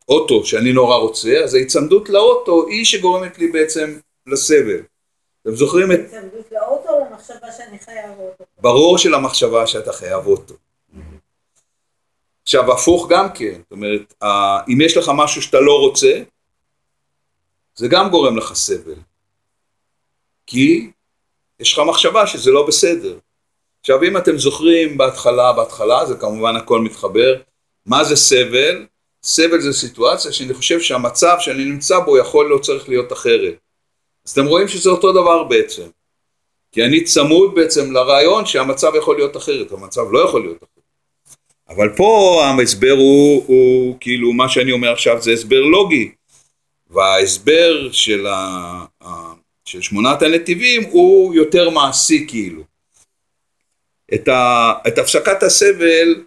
אוטו שאני נורא רוצה, אז ההיצמדות לאוטו היא שגורמת לי בעצם לסבל. אתם זוכרים את... הצמדות לאוטו או למחשבה שאני חייב אוטו? ברור שלמחשבה שאתה חייב אוטו. עכשיו הפוך גם כן, זאת אומרת, אם יש לך משהו שאתה לא רוצה, זה גם גורם לך סבל. כי יש לך מחשבה שזה לא בסדר. עכשיו אם אתם זוכרים בהתחלה, בהתחלה זה כמובן הכל מתחבר, מה זה סבל? סבל זה סיטואציה שאני חושב שהמצב שאני נמצא בו יכול לא צריך להיות אחרת. אז אתם רואים שזה אותו דבר בעצם. כי אני צמוד בעצם לרעיון שהמצב יכול להיות אחרת, המצב לא יכול להיות אחרת. אבל פה ההסבר הוא, הוא כאילו מה שאני אומר עכשיו זה הסבר לוגי, וההסבר של, ה, של שמונת הנתיבים הוא יותר מעשי כאילו. את, ה, את הפסקת הסבל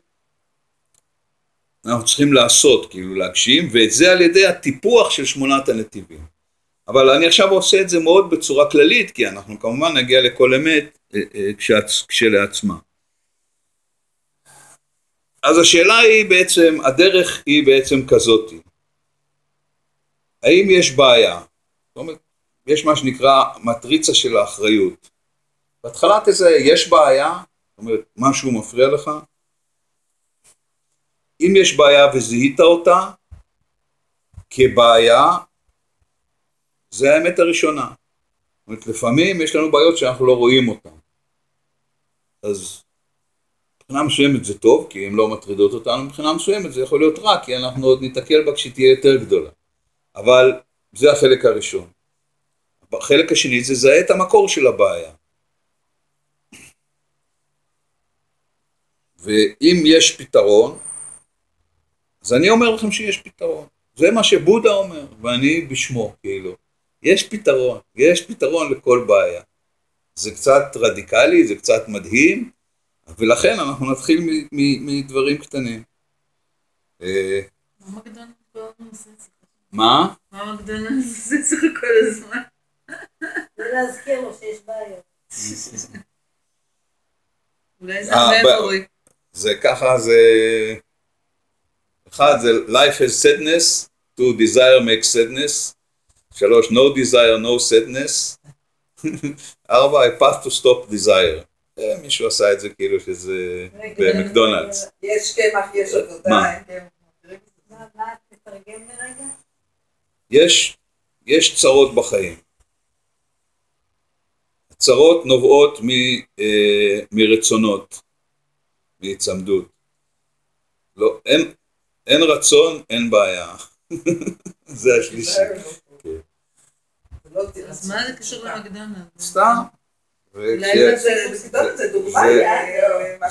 אנחנו צריכים לעשות, כאילו להגשים, ואת זה על ידי הטיפוח של שמונת הנתיבים. אבל אני עכשיו עושה את זה מאוד בצורה כללית, כי אנחנו כמובן נגיע לכל אמת אה, אה, כשלעצמה. אז השאלה היא בעצם, הדרך היא בעצם כזאתי. האם יש בעיה? יש מה שנקרא מטריצה של האחריות. בהתחלה תזהה, יש בעיה, זאת אומרת, משהו מפריע לך. אם יש בעיה וזיהית אותה כבעיה, זה האמת הראשונה. זאת אומרת, לפעמים יש לנו בעיות שאנחנו לא רואים אותן. אז מבחינה מסוימת זה טוב, כי הן לא מטרידות אותנו, מבחינה מסוימת זה יכול להיות רע, כי אנחנו עוד ניתקל בה כשהיא תהיה יותר גדולה. אבל זה החלק הראשון. החלק השני זה זהה את המקור של הבעיה. ואם יש פתרון, אז אני אומר לכם שיש פתרון. זה מה שבודה אומר, ואני בשמו, כאילו. יש פתרון, יש פתרון לכל בעיה. זה קצת רדיקלי, זה קצת מדהים, ולכן אנחנו נתחיל מדברים קטנים. אה, מה? מה? מקדונלדס עושה אצלך כל הזמן? ולהזכיר לו שיש בעיות. אולי זה אה, הממורי. זה ככה, זה... אחד זה life has sadness, two desire makes sadness, שלוש no desire no sadness, ארבע a path to stop desire. אה, מישהו עשה את זה כאילו שזה במקדונלדס. יש קמח, יש עבודה. מה? אין קמח. מה, מה, תתרגם לרגע? יש, יש צרות בחיים. הצרות נובעות מ, אה, מרצונות, מהיצמדות. לא, אין, אין רצון, אין בעיה. זה השלישי. כן. זה לא אז מה זה קשור למקדונלדס? סתם.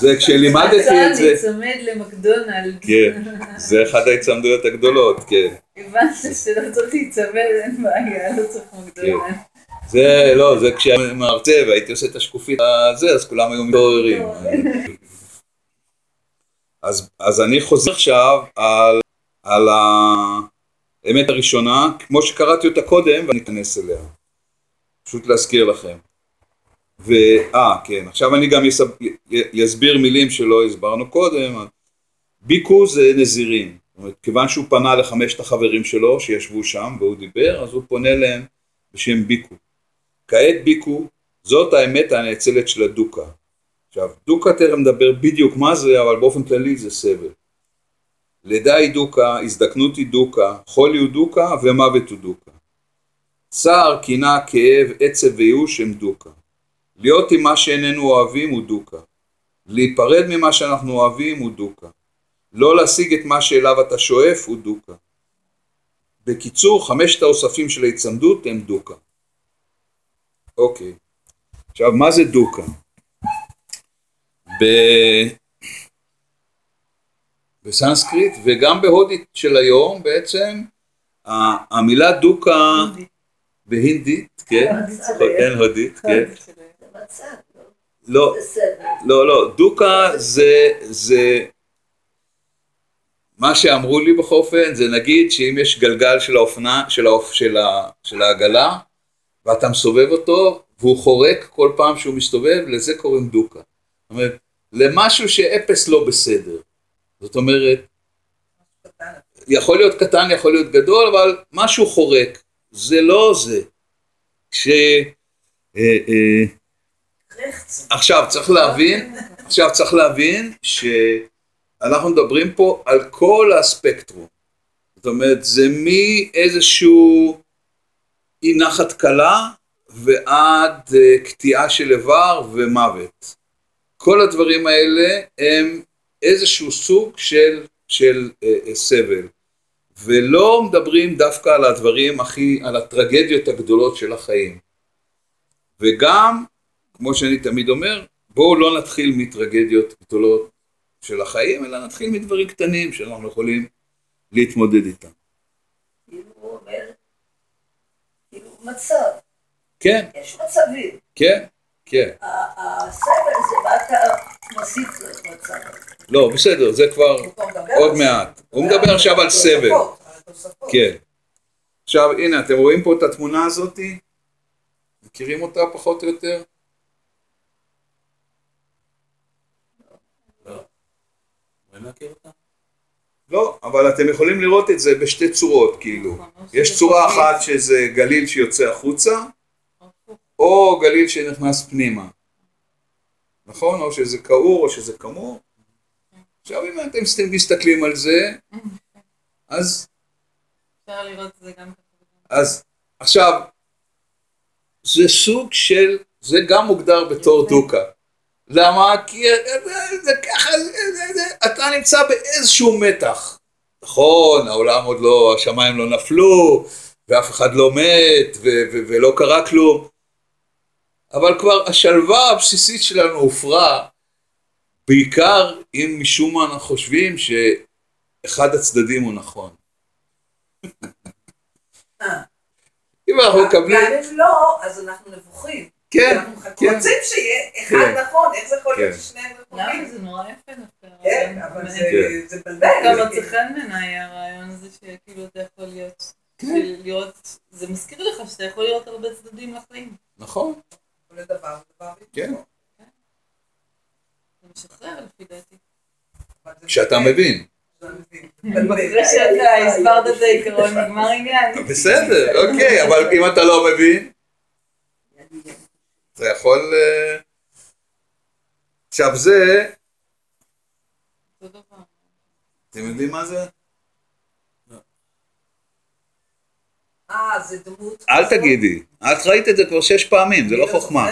זה כשלימדתי את זה, רצה להיצמד למקדונלדס. כן, זה אחת ההיצמדויות הגדולות, כן. הבנת שלא צריך להיצמד, אין בעיה, לא צריך מקדונלדס. זה לא, זה כשאני מרצה והייתי עושה את השקופית הזה, אז כולם היו מתעוררים. אז, אז אני חוזר עכשיו על, על האמת הראשונה, כמו שקראתי אותה קודם, ואני אכנס אליה. פשוט להזכיר לכם. ואה, כן, עכשיו אני גם יסב, י- יסביר מילים שלא הסברנו קודם. ביקו זה נזירים. זאת אומרת, כיוון שהוא פנה לחמשת החברים שלו שישבו שם והוא דיבר, אז הוא פונה להם בשם ביקו. כעת ביקו, זאת האמת הנאצלת של הדוקה. עכשיו, דוקה תכף נדבר בדיוק מה זה, אבל באופן כללי זה סבל. לידה היא דוקה, הזדקנות היא דוקה, חולי הוא דוקה ומוות הוא דוקה. צער, קנאה, כאב, עצב וייאוש הם דוקה. להיות עם מה שאיננו אוהבים הוא דוקה. להיפרד ממה שאנחנו אוהבים הוא דוקה. לא להשיג את מה שאליו אתה שואף הוא דוקה. בקיצור, חמשת האוספים של ההיצמדות הם דוקה. אוקיי. עכשיו, מה זה דוקה? ב... בסנסקריט וגם בהודית של היום בעצם המילה דוקה בהינדית, כן, אין הודית, כן, לא? לא. לא, לא, דוקה זה, זה, מה שאמרו לי בכל אופן, זה נגיד שאם יש גלגל של האופנה, של, האופ, של, ה, של העגלה, ואתה מסובב אותו, והוא חורק כל פעם שהוא מסתובב, לזה קוראים דוקה. זאת אומרת, למשהו שאפס לא בסדר. זאת אומרת, יכול להיות קטן, יכול להיות גדול, אבל משהו חורק. זה לא זה. כש... אה, אה. עכשיו צריך להבין, עכשיו צריך להבין שאנחנו מדברים פה על כל הספקטרום. זאת אומרת, זה מאיזשהו אי נחת קלה ועד אה, קטיעה של איבר ומוות. כל הדברים האלה הם איזשהו סוג של, של אה, אה, סבל. ולא מדברים דווקא על הדברים הכי, על הטרגדיות הגדולות של החיים. וגם כמו שאני תמיד אומר, בואו לא נתחיל מטרגדיות גדולות של החיים, אלא נתחיל מדברים קטנים שאנחנו יכולים להתמודד איתם. כאילו הוא אומר, כאילו מצב, כן, יש מצבים. כן, כן. הסבל זה מה אתה מוסיף למצב. לא, בסדר, זה כבר עוד מעט. הוא מדבר עכשיו על סבל. כן. עכשיו, הנה, אתם רואים פה את התמונה הזאתי? מכירים אותה פחות או יותר? מכיר אותה. לא, אבל אתם יכולים לראות את זה בשתי צורות, כאילו. יש צורה אחת שזה גליל שיוצא החוצה, או גליל שנכנס פנימה. נכון? או שזה כעור או שזה כמור. עכשיו אם אתם מסתכלים על זה, אז, אפשר לראות את זה גם ככה. אז עכשיו, זה סוג של, זה גם מוגדר בתור דוקה. למה? כי זה ככה, זה- זה- זה- אתה נמצא באיזשהו מתח. נכון, העולם עוד לא, השמיים לא נפלו, ואף אחד לא מת, ו- ו- ולא קרה כלום. אבל כבר השלווה הבסיסית שלנו הופרה, בעיקר אם משום מה אנחנו חושבים שאחד הצדדים הוא נכון. אה. אם אנחנו מקבלים, גם אם לא, אז אנחנו נבוכים. כן, כן. רוצים שיהיה כן. אחד נכון, איך זה יכול להיות כן. ששניהם למה? נכונים? זה נורא יפה דווקא. כן. אבל. זה- כן. זה דווקא בלבל. מצא חן בעיניי הרעיון הזה שכאילו אתה יכול להיות, כן. לראות, זה מזכיר לך שאתה יכול לראות הרבה צדדים לחיים. נכון, כל דבר, דבר. כן. זה משחרר לפי דעתי. זה כשאתה. זה מבין. אחרי שאתה הסברת את העיקרון נגמר עניין. בסדר, אוקיי, אבל אם אתה לא מבין, אתה יכול... אה, עכשיו זה, דבר. אתם יודעים מה זה? אה, זה דמות. אל? תגידי, את ראית את זה כבר שש פעמים, זה לא אני חוכמה.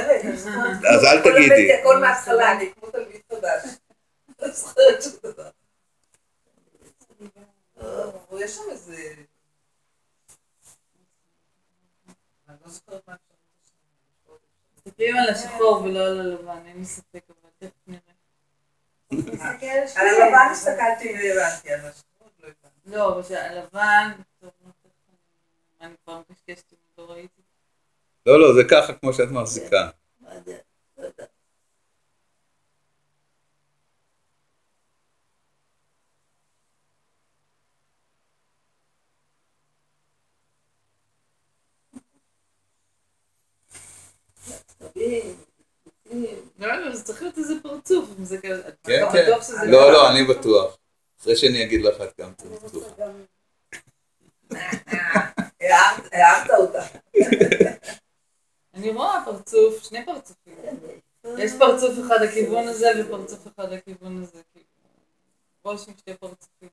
אז אל תגידי. הבאתי הכל מההתחלה, אני כמו תלמיד חדש. לא זוכרת שום דבר. אבל יש שם איזה... אני לא זוכרת מה אפשר מסתכלים על השחור ולא על הלבן, אין לי ספק, אבל תכף נראה. על. הלבן הסתכלתי והבנתי, על השחור לא הבנתי. לא, אבל שהלבן, טוב, נו, תכף אני- כבר מקשקשת אם לא ראיתי. לא, לא, זה ככה כמו שאת מחזיקה. מה זה? לא יודע. תבין. לא, לא, זה צריך להיות איזה פרצוף, אם זה כזה, אתה כן, בטוח כן. לא, לא, אני בטוח. אחרי שאני אגיד לך את גם אני בטוח. רוצה גם- הערת- אותה. אני רואה פרצוף, שני פרצופים. יש פרצוף אחד לכיוון הזה ופרצוף אחד לכיוון הזה, כאילו. ראש עם שתי פרצופים.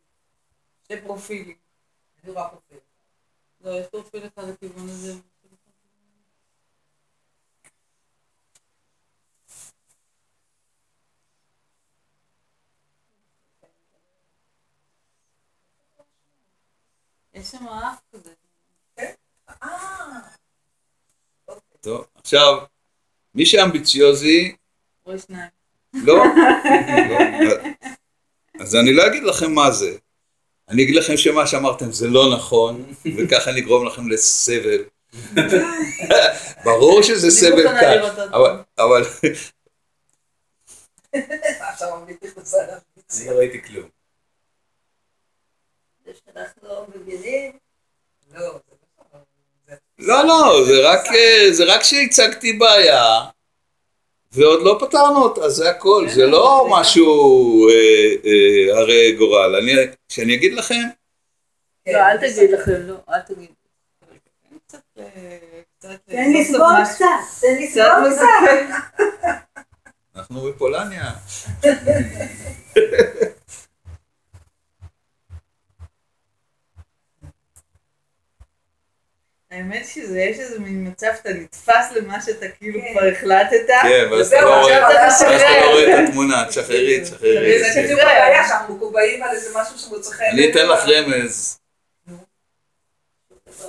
שתי פרופילים. אני רואה פרופיל. לא, יש פרופיל אחד לכיוון הזה. ופרופיל אחד לכיוון הזה. יש שם אף כזה. אה, טוב, עכשיו, מי שאמביציוזי, רואה שניים. לא. לא. אז אני לא אגיד לכם מה זה. אני אגיד לכם שמה שאמרתם זה לא נכון, וככה נגרום לכם לסבל. ברור שזה סבל קל, אבל- אני. לא ראיתי כלום. שאנחנו לא מבינים, לא, זה לא זה- לא, לא, זה רק, אה, זה רק שהצגתי בעיה, ועוד לא פתרנו אותה, זה הכל, זה לא משהו אה, אה, הרי גורל. אני- שאני אגיד לכם, כן, לא, אל. תגיד לכם, לא, אל תגיד. אה, קצת, תן משהו. קצת, תן לסבול קצת. אנחנו בפולניה. האמת שזה, יש איזה מין מצב שאתה נתפס למה שאתה כאילו כן. כבר החלטת. כן, ואז אתה לא רואה-. לא רואה את התמונה, תשחררי, תשחררי. זה. בדיוק הבעיה שאנחנו מקובעים על איזה משהו שמוצא חן. אני אתן לך רמז.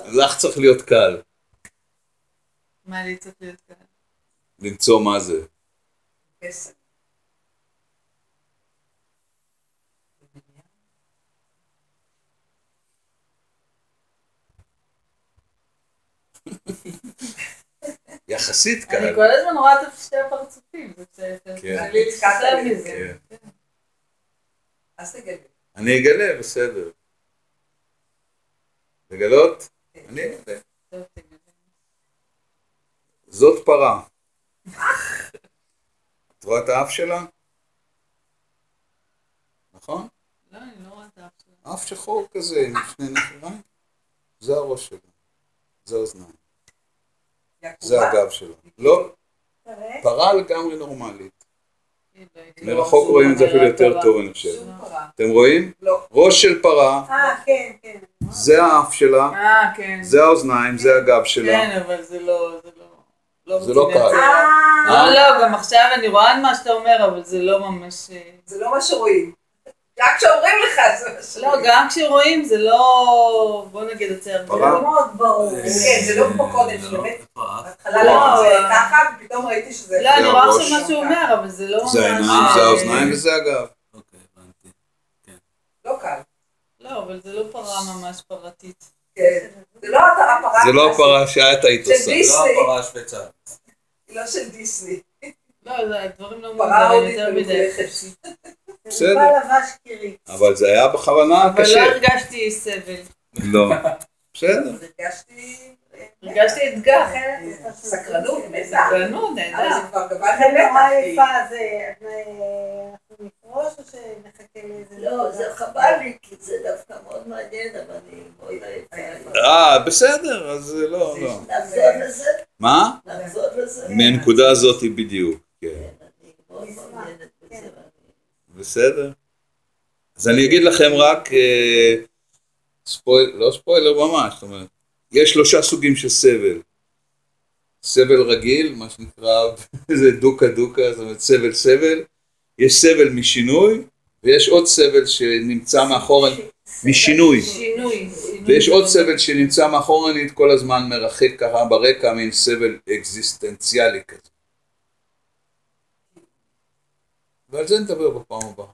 לך צריך להיות קל מה לי צריך להיות כאן? למצוא מה זה. פסק. יחסית אני קל. כל הזמן רואה את שתי הפרצופים, זה כן. מזה. כן. אז תגלה. אני אגלה, בסדר. לגלות? אני אגלה. זאת פרה. את רואה את האף שלה? נכון? לא, אני לא רואה את האף שלה. אף שחור כזה עם שני נחיריים. זה הראש שלה. זה האוזניים. זה הגב שלה. לא. פרה לגמרי נורמלית. לא מרחוק רואים את זה אפילו יותר טוב אני חושב. אתם רואים? לא. ראש של פרה, אה, כן, כן. זה האף שלה, אה, כן. זה האוזניים, זה הגב שלה. כן, אבל זה לא, זה לא... זה לא רציני. קל. אה, לא, לא, גם עכשיו אני רואה את מה שאתה אומר, אבל זה לא ממש... אה, זה לא מה שרואים. רק כשאומרים לך זה מה לא. גם כשרואים זה לא... בוא נגיד יוצר... זה לא מאוד ברור. כן, זה לא כמו קודם, שבאמת פרה. בהתחלה לא, לא, זה אה. ככה, ופתאום פתאום ראיתי שזה... לא, אני זה רואה. עכשיו מה שהוא אומר, אבל זה לא. זה העיניים, זה האוזניים וזה הגב. אוקיי, הבנתי. לא קל. לא, אבל זה לא פרה ממש פרתית. כן. זה לא הפרה... זה לא הפרה שאת היית של עושה. דיסני. לא הפרה השוויצרית. היא לא של דיסני. לא, זה הדברים לא מוגדרים יותר מדי. בסדר. זה לבש קירית. אבל זה היה בכוונה אבל קשה. לא הרגשתי סבל. לא. בסדר. אז הרגשתי... אתגר. סקרנות, בטח. סקרנות, אבל זה נהדר. כבר גבל במתח. יפה, זה... אה, אנחנו נפרוש או שנחכה לאיזה... לא, זה חבל לי, כי זה דווקא מאוד מעניין, אבל אני מאוד עייפה. אה, בסדר, אז לא, לא. נחזור לזה? מה? נחזור לזה? מהנקודה הזאת בדיוק. כן. כן, אני מאוד מעוניינת בזה. בסדר. אז אני אגיד לכם רק, אה, ספויל, לא ספוילר ממש, זאת אומרת, יש שלושה סוגים של סבל. סבל רגיל, מה שנקרא, זה דוקה דוקה, זאת אומרת סבל סבל, יש סבל משינוי, ויש עוד סבל שנמצא מאחורה, משינוי, שינוי. שינוי. ויש עוד סבל שנמצא מאחורנית כל הזמן מרחק ככה ברקע, מין סבל אקזיסטנציאלי כזה. ועל זה נדבר בפעם הבאה.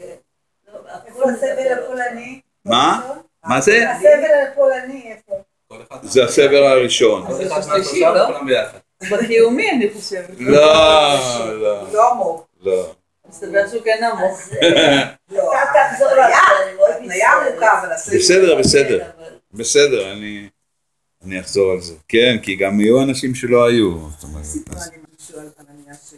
לא, איפה הכל הסבל מדבר. הפולני? מה? מה זה? הסבל הפולני, איפה? זה הסבל הראשון. לא? בקיומי, אני חושבת. לא, לא, לא עמוק. לא. מסתבר שהוא כן עמוק. אה, לא. אתה תחזור על היה. זה, אני מאוד התניה עמוקה, אבל הסבל... בסדר, בסדר. כן, בסדר, אני, אני אחזור על זה. כן, כי גם יהיו אנשים שלא היו. סיפרה לי משהו על ש...